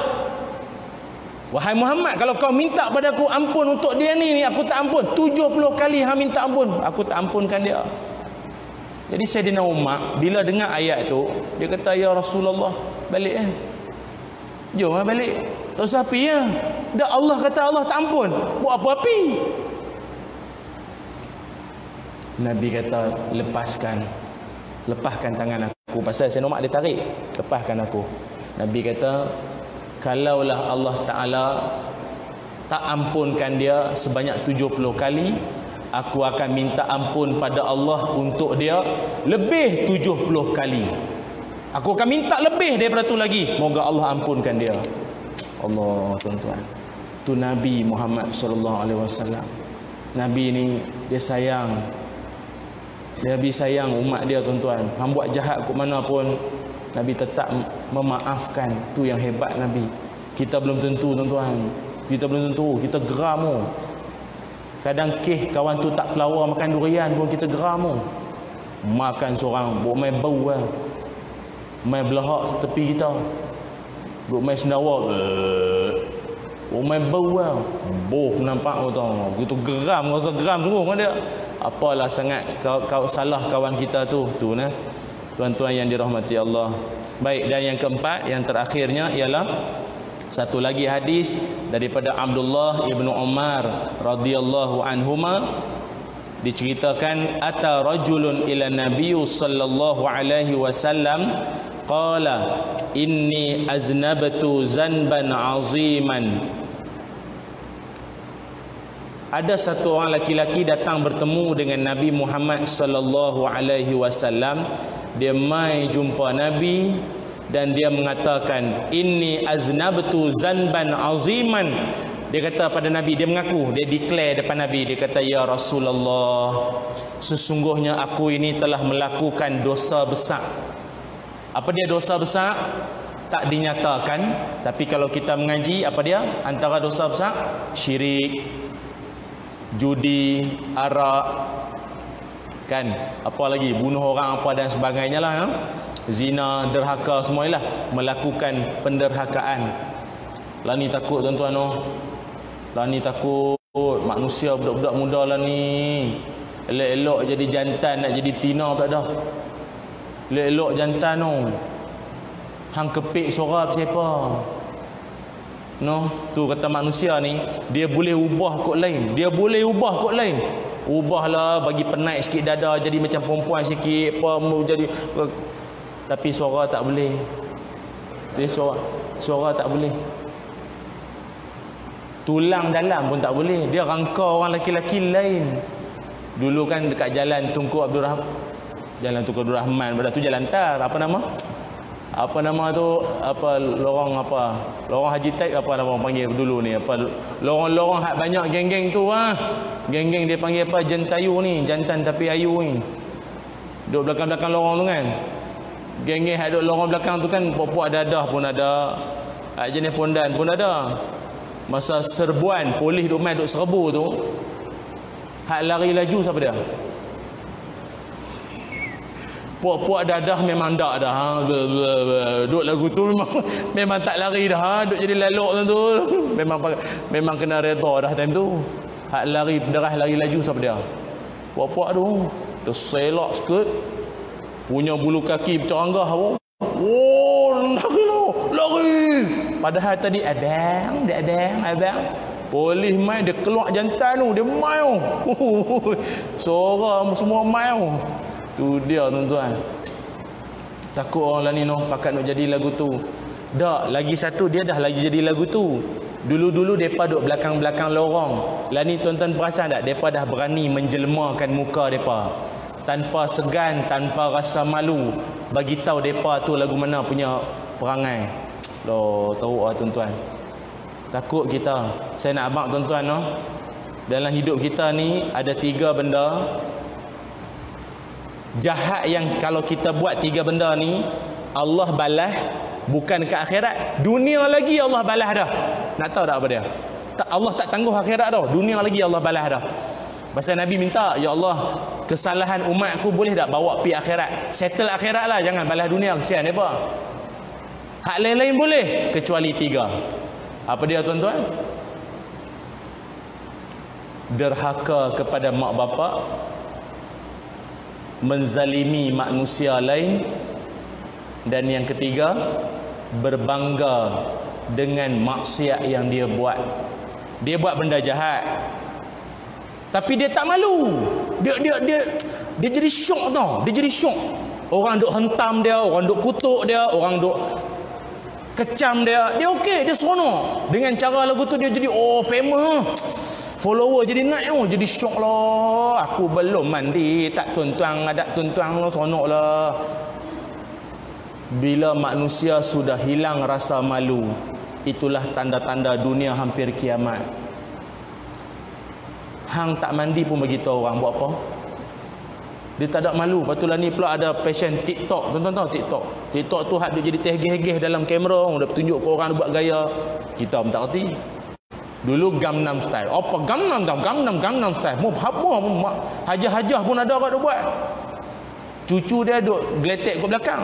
Wahai Muhammad, kalau kau minta pada aku ampun untuk dia ni, ni aku tak ampun. 70 kali hang minta ampun, aku tak ampunkan dia. Jadi Sayyidina Umar bila dengar ayat tu, dia kata ya Rasulullah, balik eh. Jom lah balik. Tak usah api ya. Dah Allah kata Allah tak ampun. Buat apa api? Nabi kata lepaskan. Lepaskan tangan aku. Pasal Sayyidina Umar dia tarik. Lepaskan aku. Nabi kata kalaulah Allah Ta'ala tak ampunkan dia sebanyak 70 kali aku akan minta ampun pada Allah untuk dia lebih 70 kali aku akan minta lebih daripada tu lagi moga Allah ampunkan dia Allah tuan-tuan tu Nabi Muhammad sallallahu alaihi wasallam Nabi ni dia sayang Nabi sayang umat dia tuan-tuan. Hang buat jahat ke mana pun Nabi tetap memaafkan. Tu yang hebat Nabi. Kita belum tentu tuan-tuan. Kita belum tentu. Kita geram oh. Kadang keh kawan tu tak pelawar makan durian pun kita geram oh. Makan seorang, buat main bau lah. Main belahak tepi kita. Buat main sendawa. Buat main bau lah. Boh nampak tu. Begitu geram, rasa geram sungguh kan dia. Apalah sangat kau, kau salah kawan kita tu. Tu nah. Tuan-tuan yang dirahmati Allah. Baik, dan yang keempat, yang terakhirnya ialah satu lagi hadis daripada Abdullah ibnu Umar radhiyallahu anhuma diceritakan ata rajulun ila nabiy sallallahu alaihi wasallam qala inni aznabtu zanban aziman ada satu orang laki-laki datang bertemu dengan Nabi Muhammad sallallahu alaihi wasallam. Dia mai jumpa Nabi dan dia mengatakan inni aznabtu zanban aziman. Dia kata pada Nabi dia mengaku dia declare depan Nabi. Dia kata ya Rasulullah sesungguhnya aku ini telah melakukan dosa besar. Apa dia dosa besar? Tak dinyatakan tapi kalau kita mengaji apa dia? Antara dosa besar? Syirik judi arak. Kan? Apa lagi? Bunuh orang apa dan sebagainya lah ya? Zina derhaka semualah melakukan penderhakaan. Lah ni takut tuan-tuan oh. lah ni takut. Manusia budak-budak muda lah ni. Elok-elok jadi jantan nak jadi tina pula dah. Elok-elok jantan oh. hang kepik suara siapa? No? Tu kata manusia ni dia boleh ubah kod lain. Dia boleh ubah kod lain. Ubahlah bagi penat sikit dada jadi macam perempuan sikit apa jadi tapi suara tak boleh. Dia suara suara tak boleh. Tulang dalam pun tak boleh. Dia rangka orang lelaki-lelaki lain. Dulu kan dekat jalan Tunku Abdul Rahman jalan Tunku Abdul Rahman pada tu jalan tar apa nama? Apa nama tu? Apa lorong apa? Lorong Haji Taib apa nama orang panggil dulu ni? Apa lorong-lorong hak banyak geng-geng tu ah geng-geng dia panggil apa? Jentayu ni jantan tapi ayu ni. Duduk belakang-belakang lorong tu kan Geng-geng ada lorong belakang tu kan puak-puak dadah pun ada. Hak jenis pondan pun ada. Masa serbuan polis duk main duk serbu tu. Hak lari laju siapa dia? Puak-puak dadah memang tak dah. Ha? Duk lagu tu memang *laughs* memang tak lari dah. Ha? Duk jadi lalok tu. tu. *laughs* Memang memang kena reda dah time tu. Hak lari derah lari laju siapa dia? Puak-puak tu. Dia selok skirt punya bulu kaki bercanggah oh. Oh, lari lo, lari. Padahal tadi abang, dia abang, abang. Polis mai dia keluar jantan tu, dia mai tu. *laughs* Suara semua mai tu. Tu dia tuan-tuan. Takut orang lain noh pakat nak jadi lagu tu. Dak, lagi satu dia dah lagi jadi lagu tu. Dulu-dulu depa duk belakang-belakang lorong. Lani tuan-tuan perasan tak? Depa dah berani menjelmakan muka depa tanpa segan, tanpa rasa malu bagi tahu depa tu lagu mana punya perangai. Loh, tahu ah tuan-tuan. Takut kita. Saya nak abang tuan-tuan no. Dalam hidup kita ni ada tiga benda jahat yang kalau kita buat tiga benda ni Allah balas bukan ke akhirat dunia lagi Allah balas dah nak tahu tak apa dia Allah tak tangguh akhirat dah dunia lagi Allah balas dah Pasal Nabi minta, Ya Allah, kesalahan umatku boleh tak bawa pi akhirat? Settle akhirat lah, jangan balas dunia. Kesian apa? Hak lain-lain boleh, kecuali tiga. Apa dia tuan-tuan? Derhaka kepada mak bapak, menzalimi manusia lain, dan yang ketiga, berbangga dengan maksiat yang dia buat. Dia buat benda jahat, tapi dia tak malu. Dia dia dia dia jadi syok tau. Dia jadi syok. Orang duk hentam dia, orang duk kutuk dia, orang duk kecam dia. Dia okey, dia seronok. Dengan cara lagu tu dia jadi oh famous. Follower jadi naik oh, jadi syok lah. Aku belum mandi, tak tuntuang, ada tuntuang lah, seronok lah. Bila manusia sudah hilang rasa malu, itulah tanda-tanda dunia hampir kiamat hang tak mandi pun bagi tahu orang buat apa Dia tak ada malu. Lepas tu lah ni pula ada passion TikTok. Tuan-tuan tahu TikTok. TikTok tu hak dia jadi tergeh-geh dalam kamera. Dah tunjuk ke orang dia buat gaya. Kita pun tak kerti. Dulu Gangnam Style. Apa Gangnam Gangnam Gangnam Gangnam Style. Mau apa hajah-hajah pun ada orang dia buat. Cucu dia duk geletek kat belakang.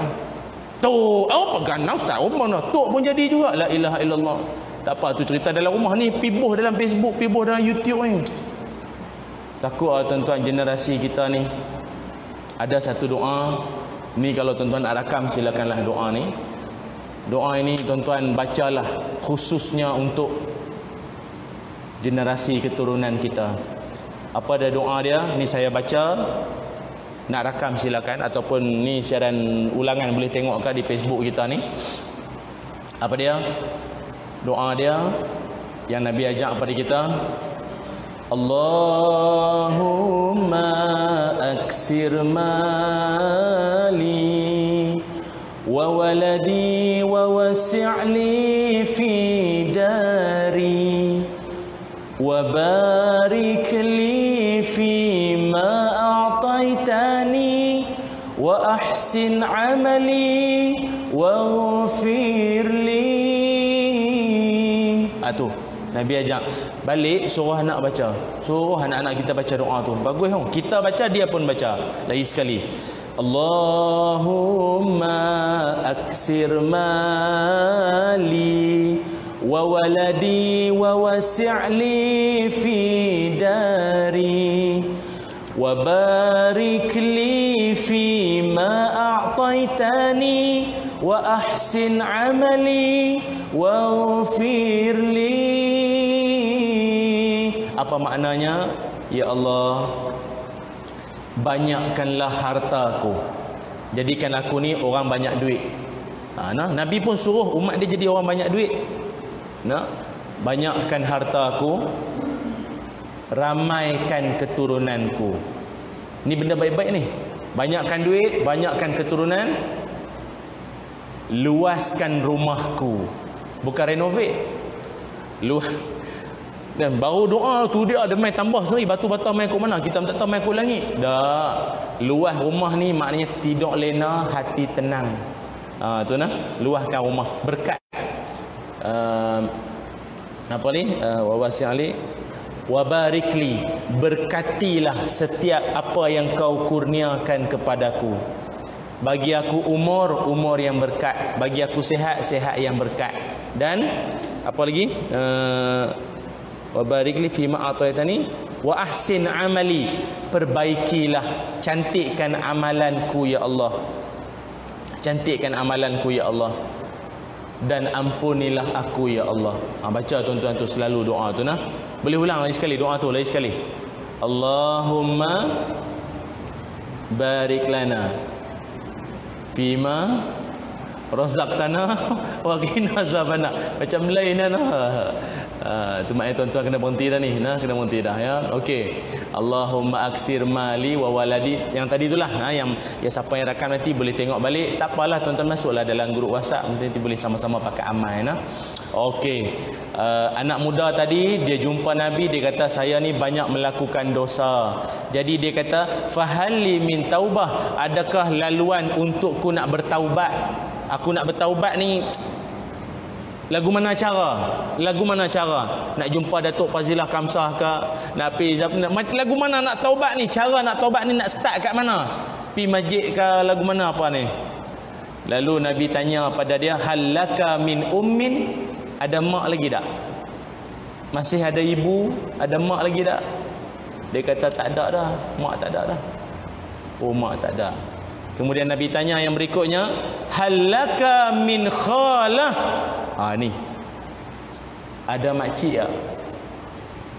Tu, apa Gangnam Style? Apa mana? Tok pun jadi juga. La ilaha illallah. Tak apa tu cerita dalam rumah ni. Pibuh dalam Facebook, pibuh dalam YouTube ni. Takut lah tuan-tuan generasi kita ni. Ada satu doa. Ni kalau tuan-tuan nak rakam silakanlah doa ni. Doa ini tuan-tuan bacalah khususnya untuk generasi keturunan kita. Apa ada doa dia? Ni saya baca. Nak rakam silakan ataupun ni siaran ulangan boleh tengok ke di Facebook kita ni. Apa dia? Doa dia yang Nabi ajak kepada kita. Allahumma aksir mali wa waladi wa wasi'li fi dari wa barik li fi ma a'taitani wa ahsin amali waghfir li. Ah. Nabi ajak balik suruh anak baca. Suruh anak-anak kita baca doa tu. Bagus kan? Kita baca dia pun baca. Lagi sekali. Allahumma aksir mali wa waladi wa wasi'li fi dari wa barik li fi ma a'taitani wa ahsin amali waghfir li apa maknanya? Ya Allah banyakkanlah hartaku jadikan aku ni orang banyak duit. Ha, nah nabi pun suruh umat dia jadi orang banyak duit. Nah banyakkan hartaku ramaikan keturunanku. Ni benda baik-baik ni. Banyakkan duit banyakkan keturunan luaskan rumahku. Bukan renovate. Luas dan baru doa tu dia ada main tambah sendiri. Batu bata main kat mana? Kita tak tahu main kat langit. Dah luas rumah ni maknanya tidur lena hati tenang. Ha, tu nah. Luaskan rumah. Berkat. Uh, apa ni? Uh, wawasi ali. Wabarikli. Berkatilah setiap apa yang kau kurniakan kepadaku. Bagi aku umur umur yang berkat. Bagi aku sehat sehat yang berkat. Dan apa lagi? Uh, wa barik li fi ma ataitani wa ahsin amali. Perbaikilah cantikkan amalanku ya Allah. Cantikkan amalanku ya Allah. Dan ampunilah aku ya Allah. Ha, baca tuan-tuan tu selalu doa tu nah. Boleh ulang lagi sekali doa tu lagi sekali. Allahumma barik lana fima razaqtana *laughs* wa qina azabana macam lain nah Uh, tu maknanya tuan-tuan kena berhenti dah ni. Nah kena berhenti dah ya. Okey. Allahumma aksir mali wa waladi. Yang tadi itulah ha yang ya siapa yang rakam nanti boleh tengok balik. Tak apalah tuan-tuan masuklah dalam grup WhatsApp. Nanti, nanti boleh sama-sama pakai amal nah okey. Uh, anak muda tadi dia jumpa nabi dia kata saya ni banyak melakukan dosa. Jadi dia kata fahalli min taubah. Adakah laluan untukku nak bertaubat? Aku nak bertaubat ni Lagu mana cara? Lagu mana cara? Nak jumpa Datuk Fazilah Kamsah ke? Nak pergi lagu mana nak taubat ni? Cara nak taubat ni nak start kat mana? Pi masjid ke lagu mana apa ni? Lalu Nabi tanya pada dia, "Halaka min ummin?" Ada mak lagi tak? Masih ada ibu? Ada mak lagi tak? Dia kata tak ada dah. Mak tak ada dah. Oh, mak tak ada. Kemudian Nabi tanya yang berikutnya, "Halaka min khalah?" Ha ni. Ada makcik tak?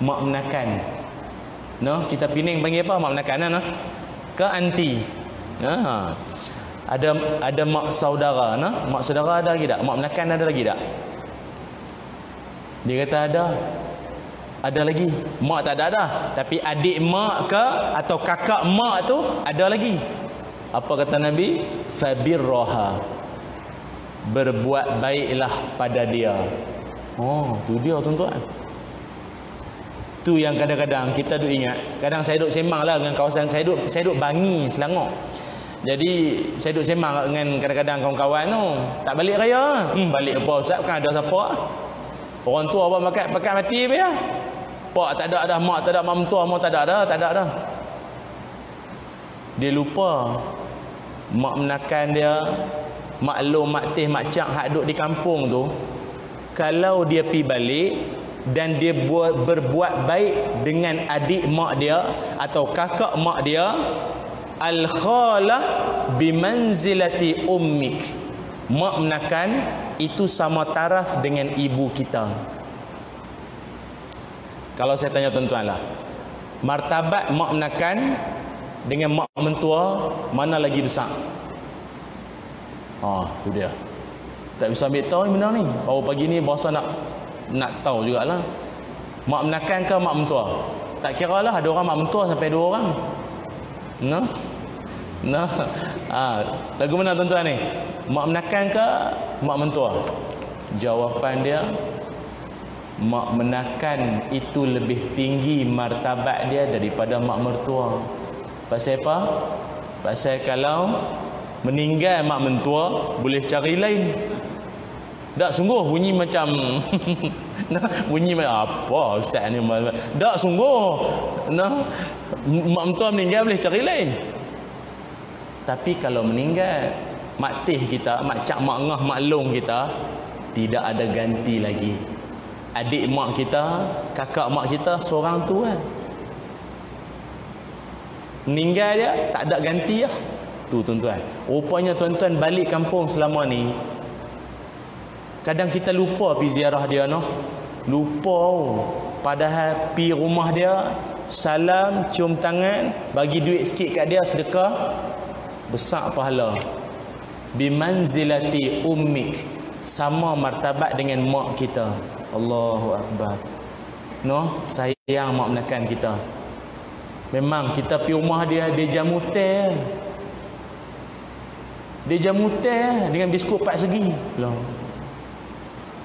Mak menakan. No, kita Pening panggil apa? Mak menakan no? Ke anti. Ha. Ada ada mak saudara, no? Mak saudara ada lagi tak? Mak menakan ada lagi tak? Dia kata ada. Ada lagi. Mak tak ada dah. Tapi adik mak ke atau kakak mak tu ada lagi. Apa kata Nabi? Fabirraha berbuat baiklah pada dia. Oh, tu dia tuan-tuan. Tu yang kadang-kadang kita duk ingat. Kadang saya duk sembang lah dengan kawasan saya duk saya duk Bangi Selangor. Jadi saya duk sembang dengan kadang-kadang kawan-kawan tu. Tak balik raya. Hmm, balik apa ustaz? Kan ada siapa? Orang tua apa pakai pakai mati apa ya? Pak tak ada dah, mak tak ada, mak mentua mak tak ada dah, tak ada dah. Dia lupa mak menakan dia, mak long, mak teh, mak cak hak duduk di kampung tu. Kalau dia pi balik, dan dia buat berbuat baik dengan adik mak dia atau kakak mak dia al khalah bimanzilati ummik mak menakan itu sama taraf dengan ibu kita kalau saya tanya tuan-tuan lah martabat mak menakan dengan mak mentua mana lagi besar ha tu dia. Tak bisa ambil tahu benar ni. Baru pagi ni bahasa nak nak tahu jugalah. Mak menakan ke mak mentua? Tak kira lah ada orang mak mentua sampai dua orang. No no ha, lagu mana tuan-tuan ni? Mak menakan ke mak mentua? Jawapan dia mak menakan itu lebih tinggi martabat dia daripada mak mertua. Pasal apa? Pasal kalau meninggal mak mentua boleh cari lain. Tak sungguh bunyi macam *laughs* nah, bunyi apa ustaz ni? Tak sungguh. Nah mak mentua meninggal boleh cari lain. Tapi kalau meninggal mak teh kita mak cak mak ngah mak long kita tidak ada ganti lagi. Adik mak kita kakak mak kita seorang tu kan. Meninggal dia tak ada ganti lah tu tuan-tuan rupanya tuan-tuan balik kampung selama ni Kadang kita lupa pergi ziarah dia no. Lupa oh. Padahal pi rumah dia salam, cium tangan, bagi duit sikit kat dia sedekah besar pahala. Bimanzilati ummik sama martabat dengan mak kita. Allahu akbar. No, sayang mak menekan kita. Memang kita pi rumah dia dia jamu teh. Dia jamu teh dengan biskut empat segi. Loh.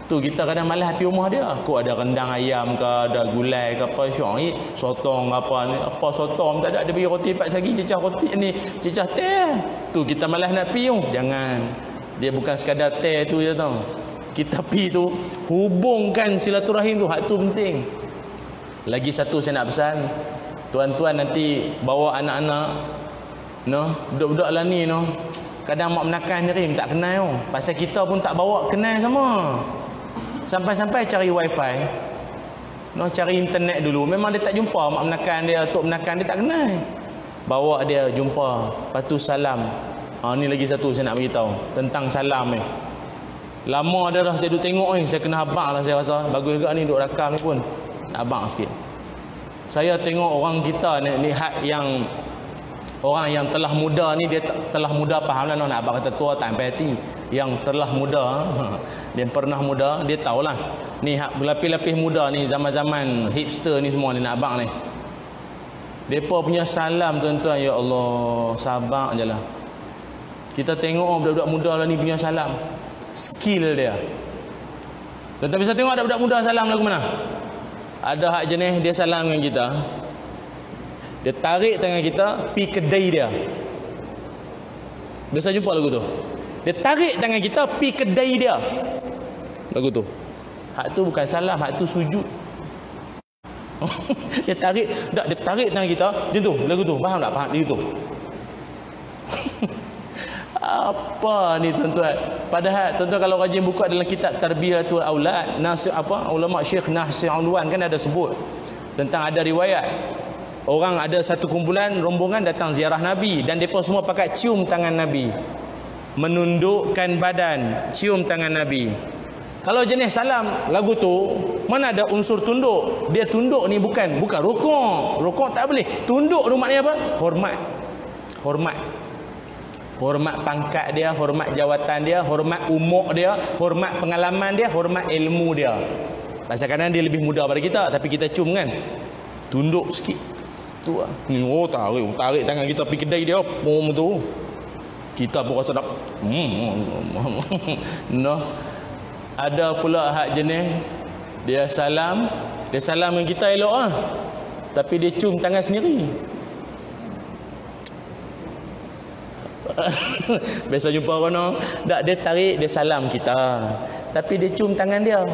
Tu kita kadang malas hati rumah dia. Kok ada rendang ayam ke, ada gulai ke apa syok ni, sotong apa ni, apa sotong tak ada ada bagi roti pak sagi cecah roti ni, cecah teh. Tu kita malas nak pi Jangan. Dia bukan sekadar teh tu je tau. Kita pi tu hubungkan silaturahim tu, hak tu penting. Lagi satu saya nak pesan. Tuan-tuan nanti bawa anak-anak no, budak-budak lah ni no. Kadang mak menakan ni tak kenal oh. Pasal kita pun tak bawa kenal sama. Sampai-sampai cari wifi. No, Cari internet dulu. Memang dia tak jumpa Mak menakan dia Tok menakan dia tak kenal. Bawa dia jumpa. Lepas tu salam. Ha, Ni lagi satu saya nak beritahu Tentang salam ni Lama dah dah saya duduk tengok ni Saya kena abang lah saya rasa. Bagus juga ni duduk rakam ni pun. Nak abang sikit. Saya tengok orang kita ni, ni yang Orang yang telah muda ni Dia telah muda faham lah Nak abang kata tua tak sampai hati. Yang telah muda *laughs* dia pernah muda dia tahulah. Ni hak berlapis-lapis muda ni zaman-zaman hipster ni semua ni nak abang ni. Depa punya salam tuan-tuan ya Allah sabar je lah. Kita tengok budak-budak muda lah ni punya salam. Skill dia. Tuan-tuan bisa tengok ada budak muda salam lagu mana? Ada hak jenis dia salam dengan kita dia tarik tangan kita pi kedai dia. Biasa jumpa lagu tu. Dia tarik tangan kita pi kedai dia. Lagu tu. Hak tu bukan salam hak tu sujud. *laughs* Dia tarik tak dia tarik tangan kita macam tu lagu tu. Faham tak? Faham itu *laughs* apa ni tuan-tuan? Padahal tuan-tuan kalau rajin buka dalam kitab tarbiyatul aulad nasir apa? Ulama syekh nasir ulwan kan ada sebut tentang ada riwayat orang ada satu kumpulan rombongan datang ziarah nabi dan depa semua pakai cium tangan nabi menundukkan badan cium tangan nabi kalau jenis salam lagu tu mana ada unsur tunduk? Dia tunduk ni bukan bukan rukuk. Rukuk tak boleh. Tunduk tu maknanya apa? Hormat. Hormat. Hormat pangkat dia, hormat jawatan dia, hormat umur dia, hormat pengalaman dia, hormat ilmu dia. Pasal kadang dia lebih muda daripada kita tapi kita cum kan. Tunduk sikit. Tu ah. Oh tarik, tarik tangan kita pergi kedai dia, pom tu. Kita pun rasa nak hmm, *laughs* no ada pula hak jenis dia salam Dia salam dengan kita elok ah. Tapi dia cium tangan sendiri. *laughs* Biasa jumpa orang no, tak dia tarik dia salam kita. Tapi dia cium tangan dia.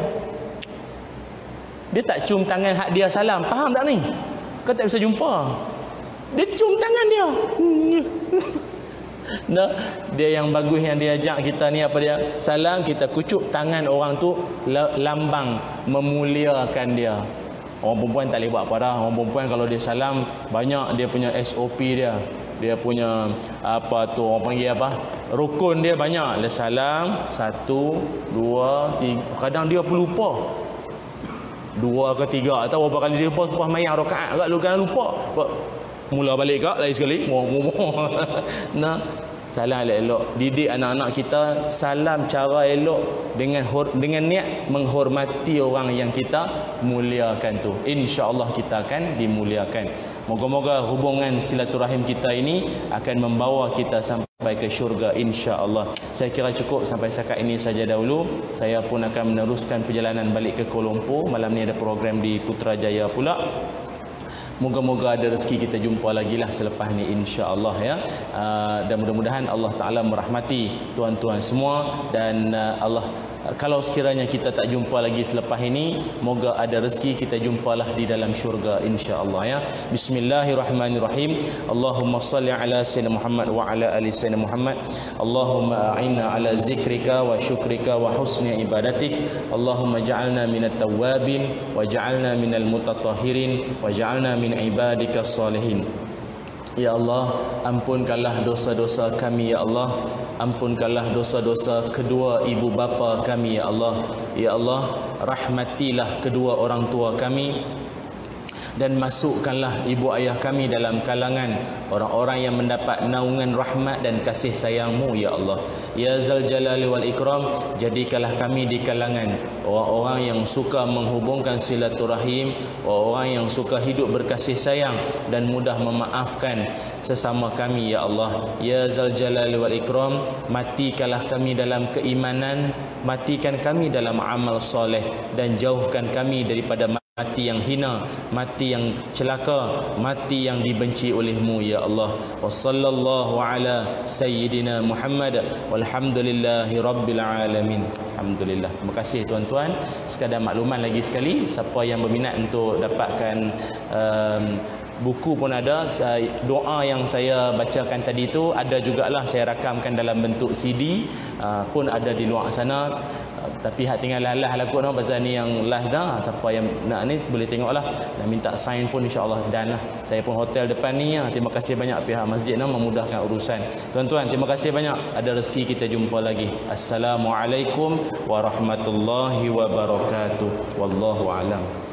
Dia tak cium tangan hak dia salam. Faham tak ni? Kau tak bisa jumpa. Dia cium tangan dia. *laughs* Nah, dia yang bagus yang dia ajak kita ni apa dia? Salam kita kucuk tangan orang tu lambang memuliakan dia. Orang perempuan tak boleh buat apa dah. Orang perempuan kalau dia salam banyak dia punya SOP dia dia punya apa tu orang panggil apa rukun dia banyak dia salam satu dua tiga kadang dia pun lupa dua ke tiga atau berapa kali dia lupa supaya mayang rakaat agak lu kan lupa mula balik kak lain sekali *laughs* nah salam elok didik anak-anak kita salam cara elok dengan dengan niat menghormati orang yang kita muliakan tu insyaallah kita akan dimuliakan Moga-moga hubungan silaturahim kita ini akan membawa kita sampai ke syurga insya-Allah. Saya kira cukup sampai setakat ini saja dahulu. Saya pun akan meneruskan perjalanan balik ke Kuala Lumpur. Malam ni ada program di Putrajaya pula. Moga-moga ada rezeki kita jumpa lagi lah selepas ni insya-Allah ya. Uh, dan mudah-mudahan Allah Taala merahmati tuan-tuan semua dan uh, Allah kalau sekiranya kita tak jumpa lagi selepas ini moga ada rezeki kita jumpalah di dalam syurga insyaallah ya. Bismillahirrahmanirrahim. Allahumma salli ala sayyidina Muhammad wa ala ali sayyidina Muhammad. Allahumma a'inna ala zikrika wa syukrika wa husni ibadatik. Allahumma ja'alna minat tawwabin wa ja'alna minal mutatahhirin wa ja'alna min ibadika salihin Ya Allah, ampunkanlah dosa-dosa kami ya Allah. Ampunkanlah dosa-dosa kedua ibu bapa kami ya Allah. Ya Allah, rahmatilah kedua orang tua kami dan masukkanlah ibu ayah kami dalam kalangan orang-orang yang mendapat naungan rahmat dan kasih sayangmu ya Allah. Ya zal jalali wal ikram jadikanlah kami di kalangan orang-orang yang suka menghubungkan silaturahim orang yang suka hidup berkasih sayang dan mudah memaafkan sesama kami ya Allah. Ya zal jalali wal ikram matikanlah kami dalam keimanan matikan kami dalam amal soleh dan jauhkan kami daripada mati yang hina, mati yang celaka, mati yang dibenci olehmu ya Allah. Wa sallallahu ala sayyidina Muhammad walhamdulillahi rabbil alamin. Alhamdulillah. Terima kasih tuan-tuan. Sekadar makluman lagi sekali siapa yang berminat untuk dapatkan um, buku pun ada doa yang saya bacakan tadi tu ada jugalah saya rakamkan dalam bentuk CD uh, pun ada di luar sana tapi hak tinggal lah lah kot no pasal ni yang last dah siapa yang nak ni boleh tengoklah. Dan minta sign pun insyaallah dan lah. Saya pun hotel depan ni ya. terima kasih banyak pihak masjid no memudahkan urusan. Tuan-tuan terima kasih banyak. Ada rezeki kita jumpa lagi. Assalamualaikum warahmatullahi wabarakatuh. Wallahu alam